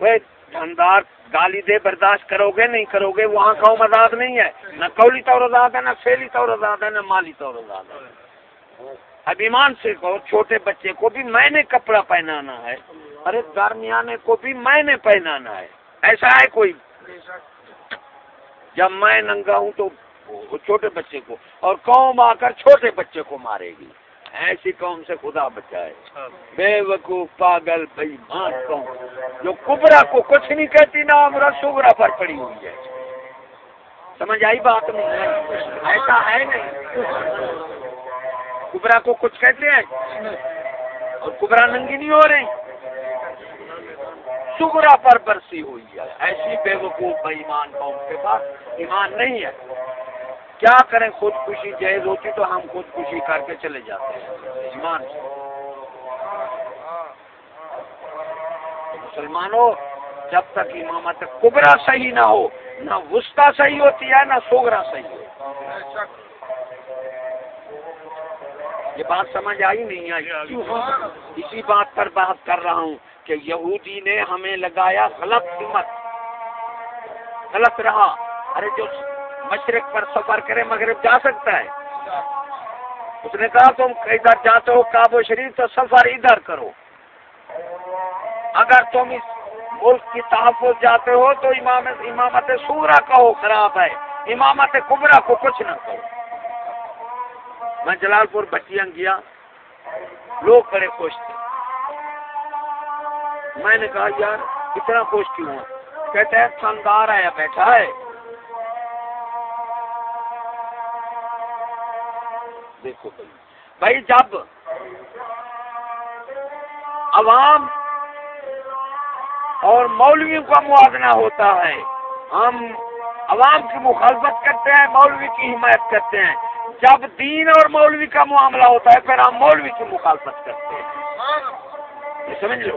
[SPEAKER 1] وہ دھندار گالی دے برداشت کرو گے نہیں کرو گے وہاں قوم آزاد نہیں ہے۔ نہ قولی طور آزاد ہے، نہ فیلی طور آزاد ہے، نہ مالی طور آزاد ہے۔ اب ایمان سے کہو، چھوٹے بچے کو بھی میں نے کپڑا پہنانا ہے ارے درمیانے کو بھی میں نے پہنانا ہے۔ ایسا ہے کوئی؟ جب میں ننگا ہوں تو چھوٹے بچے کو، اور قوم آ کر چھوٹے بچے کو مارے گی۔ ایسی قوم سے خدا بچائے۔ بے وقوف پاگل بھائی مان قوم۔ جو کبرا کو کچھ نہیں کہتی نا ہمارا سگرا پر پڑی ہوئی ہے۔ سمجھ آئی بات؟ نہیں ایسا ہے نہیں۔ کبرا کو کچھ کہتے ہیں اور کبرا ننگی نہیں ہو رہی۔ سگرا پر برسی ہوئی ہے۔ ایسی بے وقوف بھائی ایمان قوم کے پاس ایمان نہیں ہے۔ کیا کریں خود خوشی جائز ہوتی تو ہم خود خوشی کر کے چلے جاتے ہیں۔ ایمان سے۔ مسلمانوں، جب تک امامت کبرا صحیح نہ ہو، نہ وسطی صحیح ہوتی ہے، نہ سوگرا صحیح ہوتی یہ بات سمجھ آئی نہیں آئی؟ اسی بات پر بات کر رہا ہوں کہ یہودی نے ہمیں لگایا غلط قیمت غلط رہا۔ ارے جو مشرق پر سفر کرے، مغرب جا سکتا ہے۔ اس نے کہا، تم ادھر جاتے ہو؟ کابو شریف تو سفر ادھر کرو۔ اگر تم اس ملک کی تحفظ جاتے ہو تو امام، امامت سورا کہو خراب ہے۔ امامت کبرا کو کچھ نہ کہو میں جلال پور بٹیاں گیا۔ لوگ بڑے خوش تھے۔ میں نے کہا، یار، اتنا خوش کیوں ہوں کہتے ہیں، تھندار آیا بیٹھا ہے۔ دیکھو بھائی جب عوام اور مولویوں کا موازنہ ہوتا ہے، ہم عوام کی مخالفت کرتے ہیں، مولوی کی حمایت کرتے ہیں۔ جب دین اور مولوی کا معاملہ ہوتا ہے، پھر ہم مولوی کی مخالفت کرتے ہیں۔ یہ سمجھ لو۔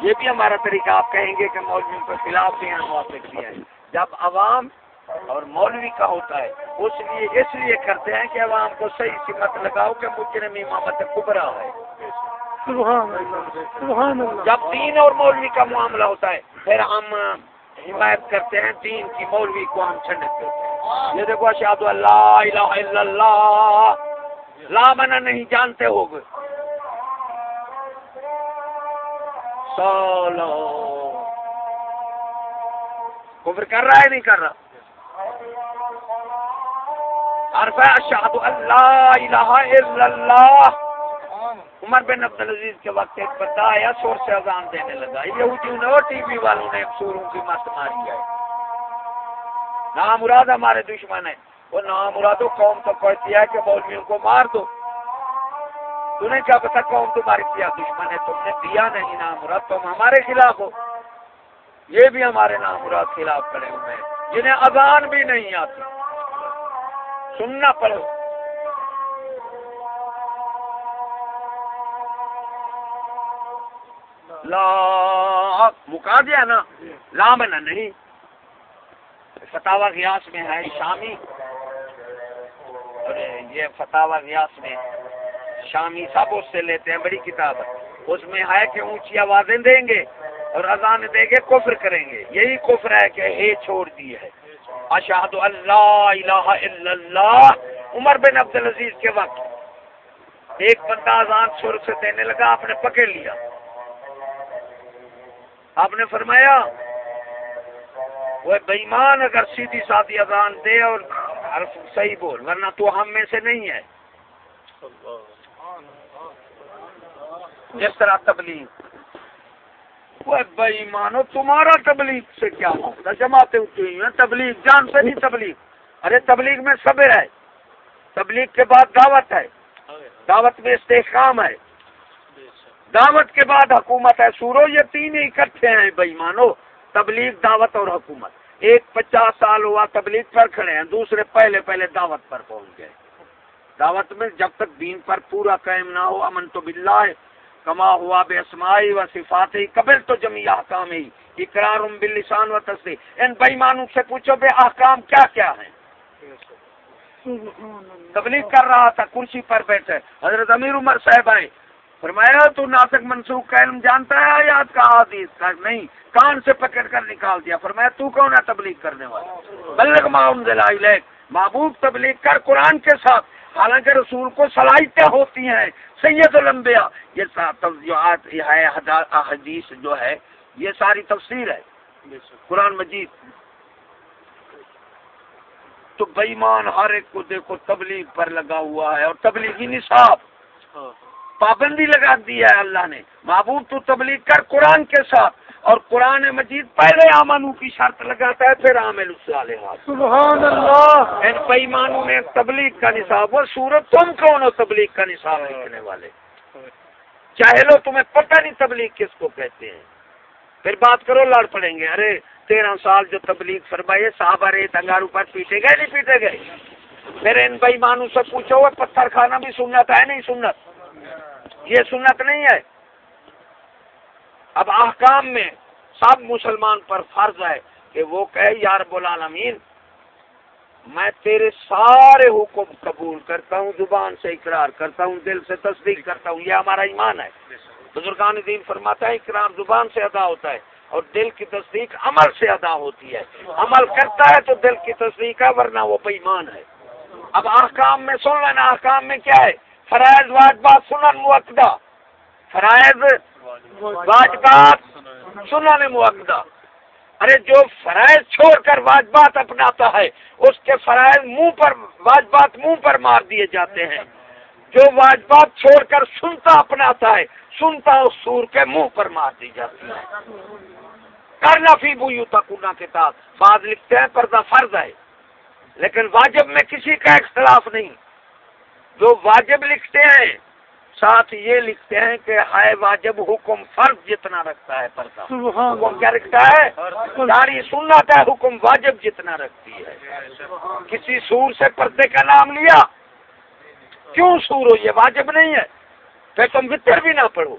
[SPEAKER 1] یہ بھی ہمارا طریقہ، آپ کہیں گے کہ مولویوں کے خلاف بھی ہیں موافق بھی ہیں۔ جب عوام اور مولوی کا ہوتا ہے۔ اس لیے اس لیے کرتے ہیں کہ عوام کو صحیح سمت لگاؤ کہ مجرم امامت کبرا ہے۔
[SPEAKER 2] سبحان اللہ سبحان اللہ۔
[SPEAKER 1] جب دین اور مولوی کا معاملہ ہوتا ہے پھر ہم حمایت کرتے ہیں دین کی مولوی کو ہم چھنڈک کرتے ہیں۔ یہ دیکھو اشہد اللہ الہ الا اللہ۔ لا منا نہیں جانتے ہو۔ گے سولو کفر کر رہا ہے نہیں کر رہا؟ عرف اشہد اللہ الہ الا اللہ۔ عمر بن عبد العزیز کے وقت ایک بندہ آیا شور سے اذان دینے لگا۔ یہودیوں نے اور ٹی وی والوں نے سوروں کی مست ماری ہے۔ نام مراد ہمارے دشمن ہے وہ نام مرادو قوم تو کہتی ہے کہ مولویوں کو مار دو۔ تو نے کیا پتا قوم تمہاری کیا دشمن ہے؟ تم نے دیا نہیں نام مراد تم ہمارے خلاف ہو۔ یہ بھی ہمارے نام مراد خلاف کھڑے ہوئے ہیں۔ جنہیں اذان بھی نہیں آتی۔ سننا پڑو لا، مکا دیا نا۔ لام نا نہیں۔ فتح غیاس میں ہے شامی۔ اور یہ فتح غیاس میں شامی سب اس سے لیتے ہیں، بڑی کتاب اس میں ہے کہ اونچی آوازیں دیں گے اور اذان دیں گے، کفر کریں گے۔ یہی کفر ہے کہ ہے چھوڑ دی ہے۔ اشہد اللہ الہ الا اللہ. عمر بن عبد العزیز کے وقت ایک بندہ اذان سر سے دینے لگا، آپ نے پکڑ لیا۔ آپ نے فرمایا، وہ بےمان اگر سیدھی سادھی اذان دے اور حرف صحیح بول، ورنہ تو ہم میں سے نہیں ہے۔ جس طرح تبلیغ۔ وہ بےمانو تمہارا تبلیغ سے کیا ہوگا جماعتیں اٹھی ہوئی ہیں، تبلیغ، جان سے نہیں تبلیغ۔ ارے، تبلیغ میں صبر ہے۔ تبلیغ کے بعد دعوت ہے۔ دعوت میں استحکام ہے۔ دعوت کے بعد حکومت ہے۔ سورو، یہ تین اکٹھے ہیں بےمانو تبلیغ، دعوت اور حکومت۔ ایک پچاس سال ہوا تبلیغ پر کھڑے ہیں، دوسرے پہلے پہلے دعوت پر پہنچ گئے۔ دعوت میں جب تک دین پر پورا قائم نہ ہو، امن تو بلّہ ہے۔ کما ہوا بے اسمائی و صفات ہی قبل تو جمی احکام ہی اقرار باللسان و تصدیق۔ ان بےمانوں سے پوچھو بے احکام کیا کیا ہیں۔ تبلیغ کر رہا تھا، کرسی پر بیٹھے۔ حضرت امیر عمر صاحب آئے۔ فرمایا، تو ناسک منسوخ کا علم جانتا ہے یاد کا حدیث کا؟ نہیں، کان سے پکڑ کر نکال دیا۔ فرمایا، تو کون ہے تبلیغ کرنے والا؟ بلغ معاون دلائی محبوب تبلیغ کر قرآن کے ساتھ۔ حالانکہ رسول کو صلاحیتیں ہوتی ہیں سید الانبیاء۔ یہ یہ ہے حدیث جو ہے یہ ساری تفسیر ہے۔ قرآن مجید۔ تو بےمان ہر ایک کو دیکھو تبلیغ پر لگا ہوا ہے اور تبلیغی نصاب۔ پابندی لگا دی ہے اللہ نے۔ محبوب تو تبلیغ کر قرآن کے ساتھ۔ اور قرآن مجید پہلے آمانو کی شرط لگاتا ہے پھر عامل
[SPEAKER 2] سبحان اللہ۔
[SPEAKER 1] ان پیمانوں میں تبلیغ کا نصاب وہ سورت تم کون ہو تبلیغ کا نصاب لکھنے والے؟ چاہے لو تمہیں پتہ نہیں تبلیغ کس کو کہتے ہیں۔ پھر بات کرو لڑ پڑیں گے۔ ارے تیرہ سال جو تبلیغ فرمائے صاحب ارے تنگارو پر پیٹے گئے نہیں پیٹے گئے؟ پھر ان بےمانوں سے پوچھو پتھر کھانا بھی سنت ہے نہیں سنت؟ یہ سنت نہیں ہے۔ اب احکام میں سب مسلمان پر فرض ہے کہ وہ کہے یار بولالمین میں تیرے سارے حکم قبول کرتا ہوں، زبان سے اقرار کرتا ہوں، دل سے تصدیق کرتا ہوں، یہ ہمارا ایمان ہے۔ بزرگان دین فرماتا ہے، اقرار زبان سے ادا ہوتا ہے اور دل کی تصدیق عمل سے ادا ہوتی ہے۔ عمل کرتا ہے تو دل کی تصدیق ہے، ورنہ وہ بےمان ہے۔ اب احکام میں سن لینا، احکام میں کیا ہے؟ فرائض، واجبات، سنن موقع فرائض، واجبات، سنن موقع ارے جو فرائض چھوڑ کر واجبات اپناتا ہے، اس کے فرائض منہ پر، واجبات منہ پر مار دیے جاتے ہیں۔ جو واجبات چھوڑ کر سنتا اپناتا ہے، سنتا اس سور کے منہ پر مار دی جاتی ہے۔ کرنا فی بو تک کتاب بعد لکھتے ہیں پردہ فرض ہے، لیکن واجب میں کسی کا اختلاف نہیں۔ جو واجب لکھتے ہیں ساتھ یہ لکھتے ہیں کہ ہائے واجب حکم فرض جتنا رکھتا ہے پردہ۔ حکم کیا رکھتا ہے؟ داری سننا تھا حکم واجب جتنا رکھتی ہے۔ کسی سور سے پردے کا نام لیا کیوں سور ہو؟ یہ واجب نہیں ہے۔ پھر تم وطر بھی نہ پڑھو۔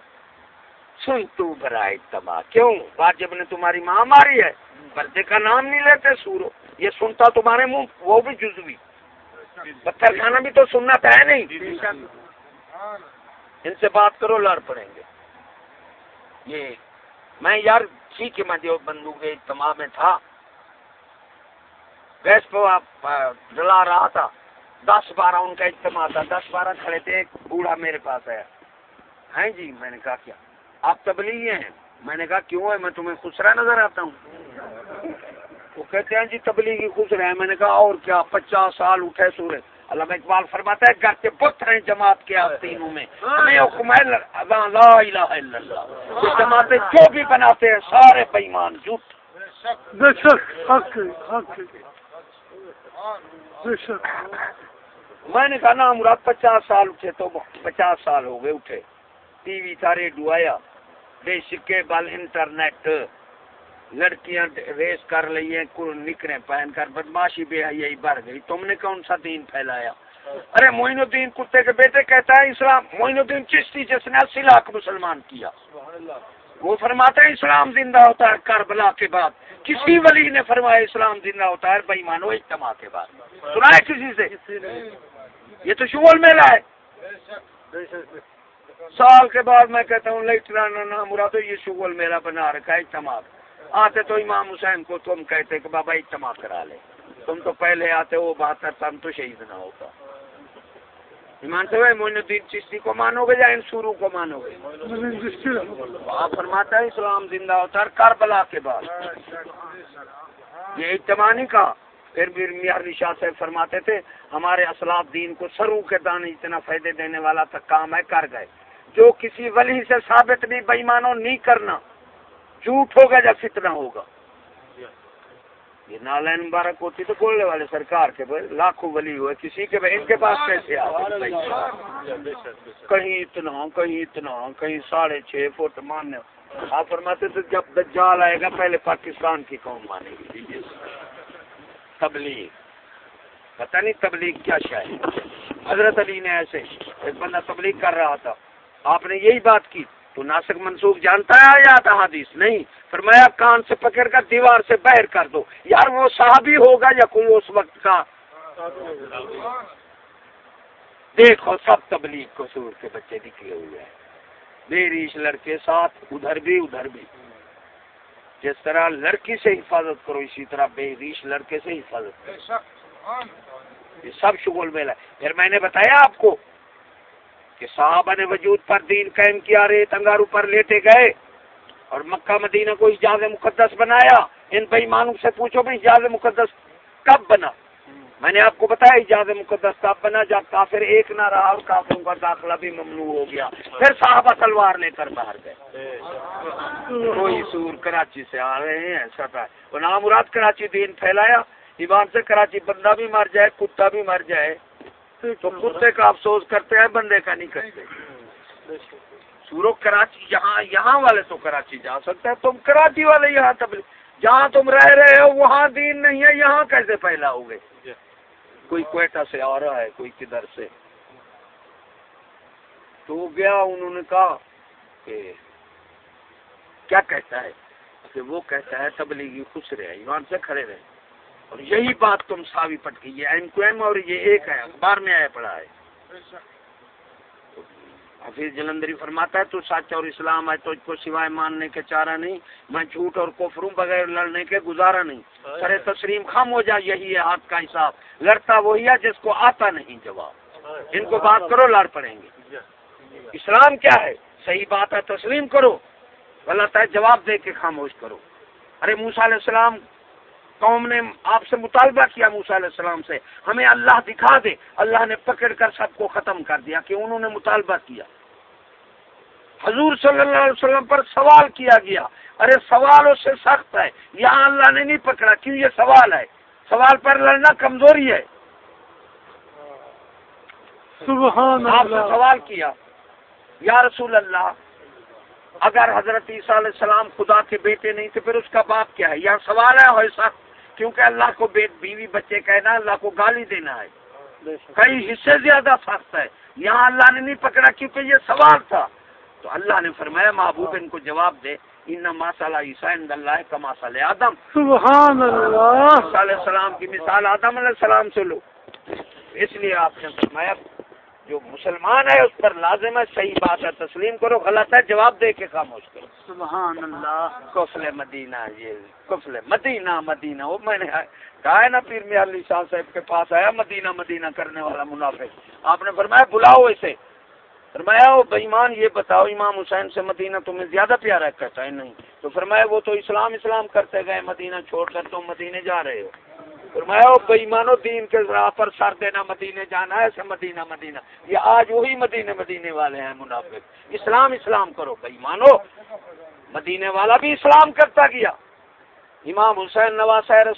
[SPEAKER 1] سن تو برائے تباہ۔ کیوں؟ واجب نے تمہاری ماں ماری ہے۔ پردے کا نام نہیں لیتے سورو یہ سنتا تمہارے منہ وہ بھی جزوی۔ پتھر کھانا بھی تو سننا تھا ہے نہیں۔ ان سے بات کرو، لڑ پڑیں گے۔ یہ میں یار ٹھیک ہے میں جو بندو کے اجتماع میں تھا۔ گیس پہ جلا رہا تھا۔ دس بارہ ان کا اجتماع تھا۔ دس بارہ کھڑے تھے، ایک بوڑھا میرے پاس آیا۔ ہیں جی میں نے کہا، کیا؟ آپ تبلیغ ہیں؟ میں نے کہا، کیوں ہے میں تمہیں خسرا نظر آتا ہوں۔ وہ کہتے ہیں ہاں جی تبلیغی خوش رہے میں نے کہا، اور کیا؟ پچاس سال اٹھے سورے علامہ اقبال فرماتا ہے گھر کے پتر ہیں جماعت کے آپ تینوں میں۔ ہمیں حکم ہے اذان لا الہ الا اللہ۔ یہ جماعتیں جو بھی بناتے ہیں سارے بےمان جھوٹ۔
[SPEAKER 2] بے شک حق حق۔ بے شک۔
[SPEAKER 1] میں نے کہا نا مراد پچاس سال اٹھے تو پچاس سال ہو گئے اٹھے۔ ٹی وی تھا ریڈیو آیا۔ بے سکے بل انٹرنیٹ۔ لڑکیاں ریس کر لی ہیں نکرے پہن کر، بدماشی بے حیائی بڑھ گئی۔ تم نے کون سا دین پھیلایا؟ ارے معین الدین کتے کے بیٹے کہتا ہے اسلام، معین الدین چشتی جس نے اسی لاکھ مسلمان کیا۔ وہ فرماتے ہیں اسلام زندہ ہوتا ہے، کربلا کے بعد۔ کسی ولی نے فرمایا اسلام زندہ ہوتا ہے، بھائی مانو اجتماع کے بعد۔ سنا ہے کسی سے؟ یہ تو شغل میلہ ہے۔ سال کے بعد میں کہتا ہوں لیٹرانا نا مراد یہ شغل میلہ بنا رکھا ہے اجتماع۔ آتے تو امام حسین کو تم کہتے کہ بابا اجتماع کرا لے۔ تم تو پہلے آتے، وہ بہتر تم تو شہید نہ ہوتا۔ ایمان سے معین الدین چشتی کو مانو گے یا ان سورو کو مانو گے آپ فرماتا ہے اسلام زندہ ہوتا ہے کربلا کے بعد۔ یہ اجتماع نہیں کہا، پھر بھی میاں علی شاہ صاحب فرماتے تھے، ہمارے اسلاف دین کو سرو کے دانے اتنا فائدے دینے والا تک کام ہے، کر گئے۔ جو کسی ولی سے ثابت نہیں بےمانو نہیں کرنا جھوٹ ہوگا یا فتنہ ہوگا؟ یہ نالین مبارک ہوتی تو بولنے والے سرکار کے بھائی، لاکھوں ولی ہوئے، کسی کے بھائی، ان کے پاس کیسے آتے کہیں اتنا کہیں اتنا، کہیں ساڑھے چھ فٹ ماننے۔ آپ فرماتے تھے، جب دجال آئے گا، پہلے پاکستان کی قوم مانے گی۔ تبلیغ۔ پتہ نہیں تبلیغ کیا شاید حضرت علی نے ایسے ایک بندہ تبلیغ کر رہا تھا۔ آپ نے یہی بات کی۔ تو ناسک منسوخ جانتا ہے یا تھا حدیث نہیں۔ فرمایا، کان سے پکڑ کر دیوار سے باہر کر دو۔ یار، وہ صحابی ہوگا یا کوئی اس وقت کا؟ دیکھو، سب تبلیغ کو سور کے بچے نکلے ہوئے ہیں۔ بے ریش لڑکے ساتھ، ادھر بھی ادھر بھی۔ جس طرح لڑکی سے حفاظت کرو، اسی طرح بے ریش لڑکے سے حفاظت کرو۔ یہ سب شغل میلہ پھر میں نے بتایا آپ کو کہ صحابہ نے وجود پر دین قائم کیا رے تنگارو پر لیٹے گئے اور مکہ مدینہ کو اجاز مقدس بنایا۔ ان بےمانوں سے پوچھو بھائی اجاز مقدس کب بنا؟ میں نے آپ کو بتایا اجاز مقدس کب بنا؟ جب کافر ایک نہ رہا اور کافروں کا داخلہ بھی ممنوع ہو گیا۔ پھر صحابہ تلوار لے کر باہر گئے۔ کوئی سور کراچی سے آ رہے ہیں، ایسا تھا۔ وہ نام مراد کراچی دین پھیلایا۔ ایمان سے کراچی بندہ بھی مر جائے، کتا بھی مر جائے۔ تو کتے کا افسوس کرتے ہیں، بندے کا نہیں کرتے۔ سورو کراچی، یہاں یہاں والے تو کراچی جا سکتے ہیں تم کراچی والے یہاں تب جہاں تم رہ رہے ہو، وہاں دین نہیں ہے، یہاں کیسے پھیلا ہوگے؟ کوئی کوئٹہ سے آ رہا ہے، کوئی کدھر سے۔ تو گیا، انہوں نے کہا کہ کیا کہتا ہے؟ کہ وہ کہتا ہے، تبلیغی خوش رہے ایمان سے کھڑے رہے اور یہی بات تم ساوی پٹ کی یہ ایم کو ایم اور یہ ایک ہے، اخبار میں آیا پڑا ہے۔ حفیظ جلندری فرماتا ہے، تو سچ اور اسلام ہے، تو کو سوائے ماننے کے چارہ نہیں، میں جھوٹ اور کفروں بغیر لڑنے کے گزارا نہیں۔ کرے تسلیم خام ہو جائے یہی ہے ہاتھ کا حساب۔ لڑتا وہی ہے جس کو آتا نہیں جواب۔ ان کو بات کرو، لڑ پڑیں گے۔ اسلام کیا ہے؟ صحیح بات ہے، تسلیم کرو۔ غلط ہے، جواب دے کے خاموش کرو۔ ارے موسا علیہ السلام قوم نے آپ سے مطالبہ کیا موسا علیہ السلام سے ہمیں اللہ دکھا دے۔ اللہ نے پکڑ کر سب کو ختم کر دیا کہ انہوں نے مطالبہ کیا۔ حضور صلی اللہ علیہ وسلم پر سوال کیا گیا۔ ارے سوال اس سے سخت ہے یہاں اللہ نے نہیں پکڑا۔ کیوں یہ سوال ہے؟ سوال پر لڑنا کمزوری ہے۔
[SPEAKER 2] سبحان
[SPEAKER 1] آپ سے سوال کیا۔ یا رسول اللہ اگر حضرت عیسیٰ علیہ السلام خدا کے بیٹے نہیں تو پھر اس کا باپ کیا ہے؟ یہاں سوال ہے اور سخت۔ کیونکہ اللہ کو بیوی بچے کہنا اللہ کو گالی دینا ہے۔ کئی حصے زیادہ سخت ہے یہاں اللہ نے نہیں پکڑا کیونکہ یہ سوال تھا۔ تو اللہ نے فرمایا محبوب ان کو جواب دے۔ ان ماسالہ عیسیٰ عند اللہ کا ماسال آدم۔
[SPEAKER 2] سبحان اللہ۔
[SPEAKER 1] علیہ السلام کی مثال آدم علیہ السلام سے لو۔ اس لیے آپ نے فرمایا جو مسلمان ہے اس پر لازم ہے صحیح بات ہے تسلیم کرو غلط ہے جواب دے کے خاموش کرو۔
[SPEAKER 2] سبحان اللہ۔
[SPEAKER 1] کفل مدینہ یہ کفل مدینہ مدینہ۔ وہ میں نے کہا ہے نا پیر میاں علی شاہ صاحب کے پاس آیا مدینہ مدینہ کرنے والا منافق۔ آپ نے فرمایا بلاؤ اسے۔ فرمایا وہ بےمان یہ بتاؤ امام حسین سے مدینہ تمہیں زیادہ پیارا کہتا ہے؟ نہیں۔ تو فرمایا وہ تو اسلام اسلام کرتے گئے مدینہ چھوڑ کر تم مدینے جا رہے ہو۔ فرمایا وہ بےمانو دین کے راہ پر سر دینا مدینے جانا ہے، ایسے مدینہ مدینہ۔ یہ آج وہی مدینے مدینے والے ہیں منافق۔ اسلام اسلام کرو۔ بےمانو مدینے والا بھی اسلام کرتا گیا۔ امام حسین نواز رسول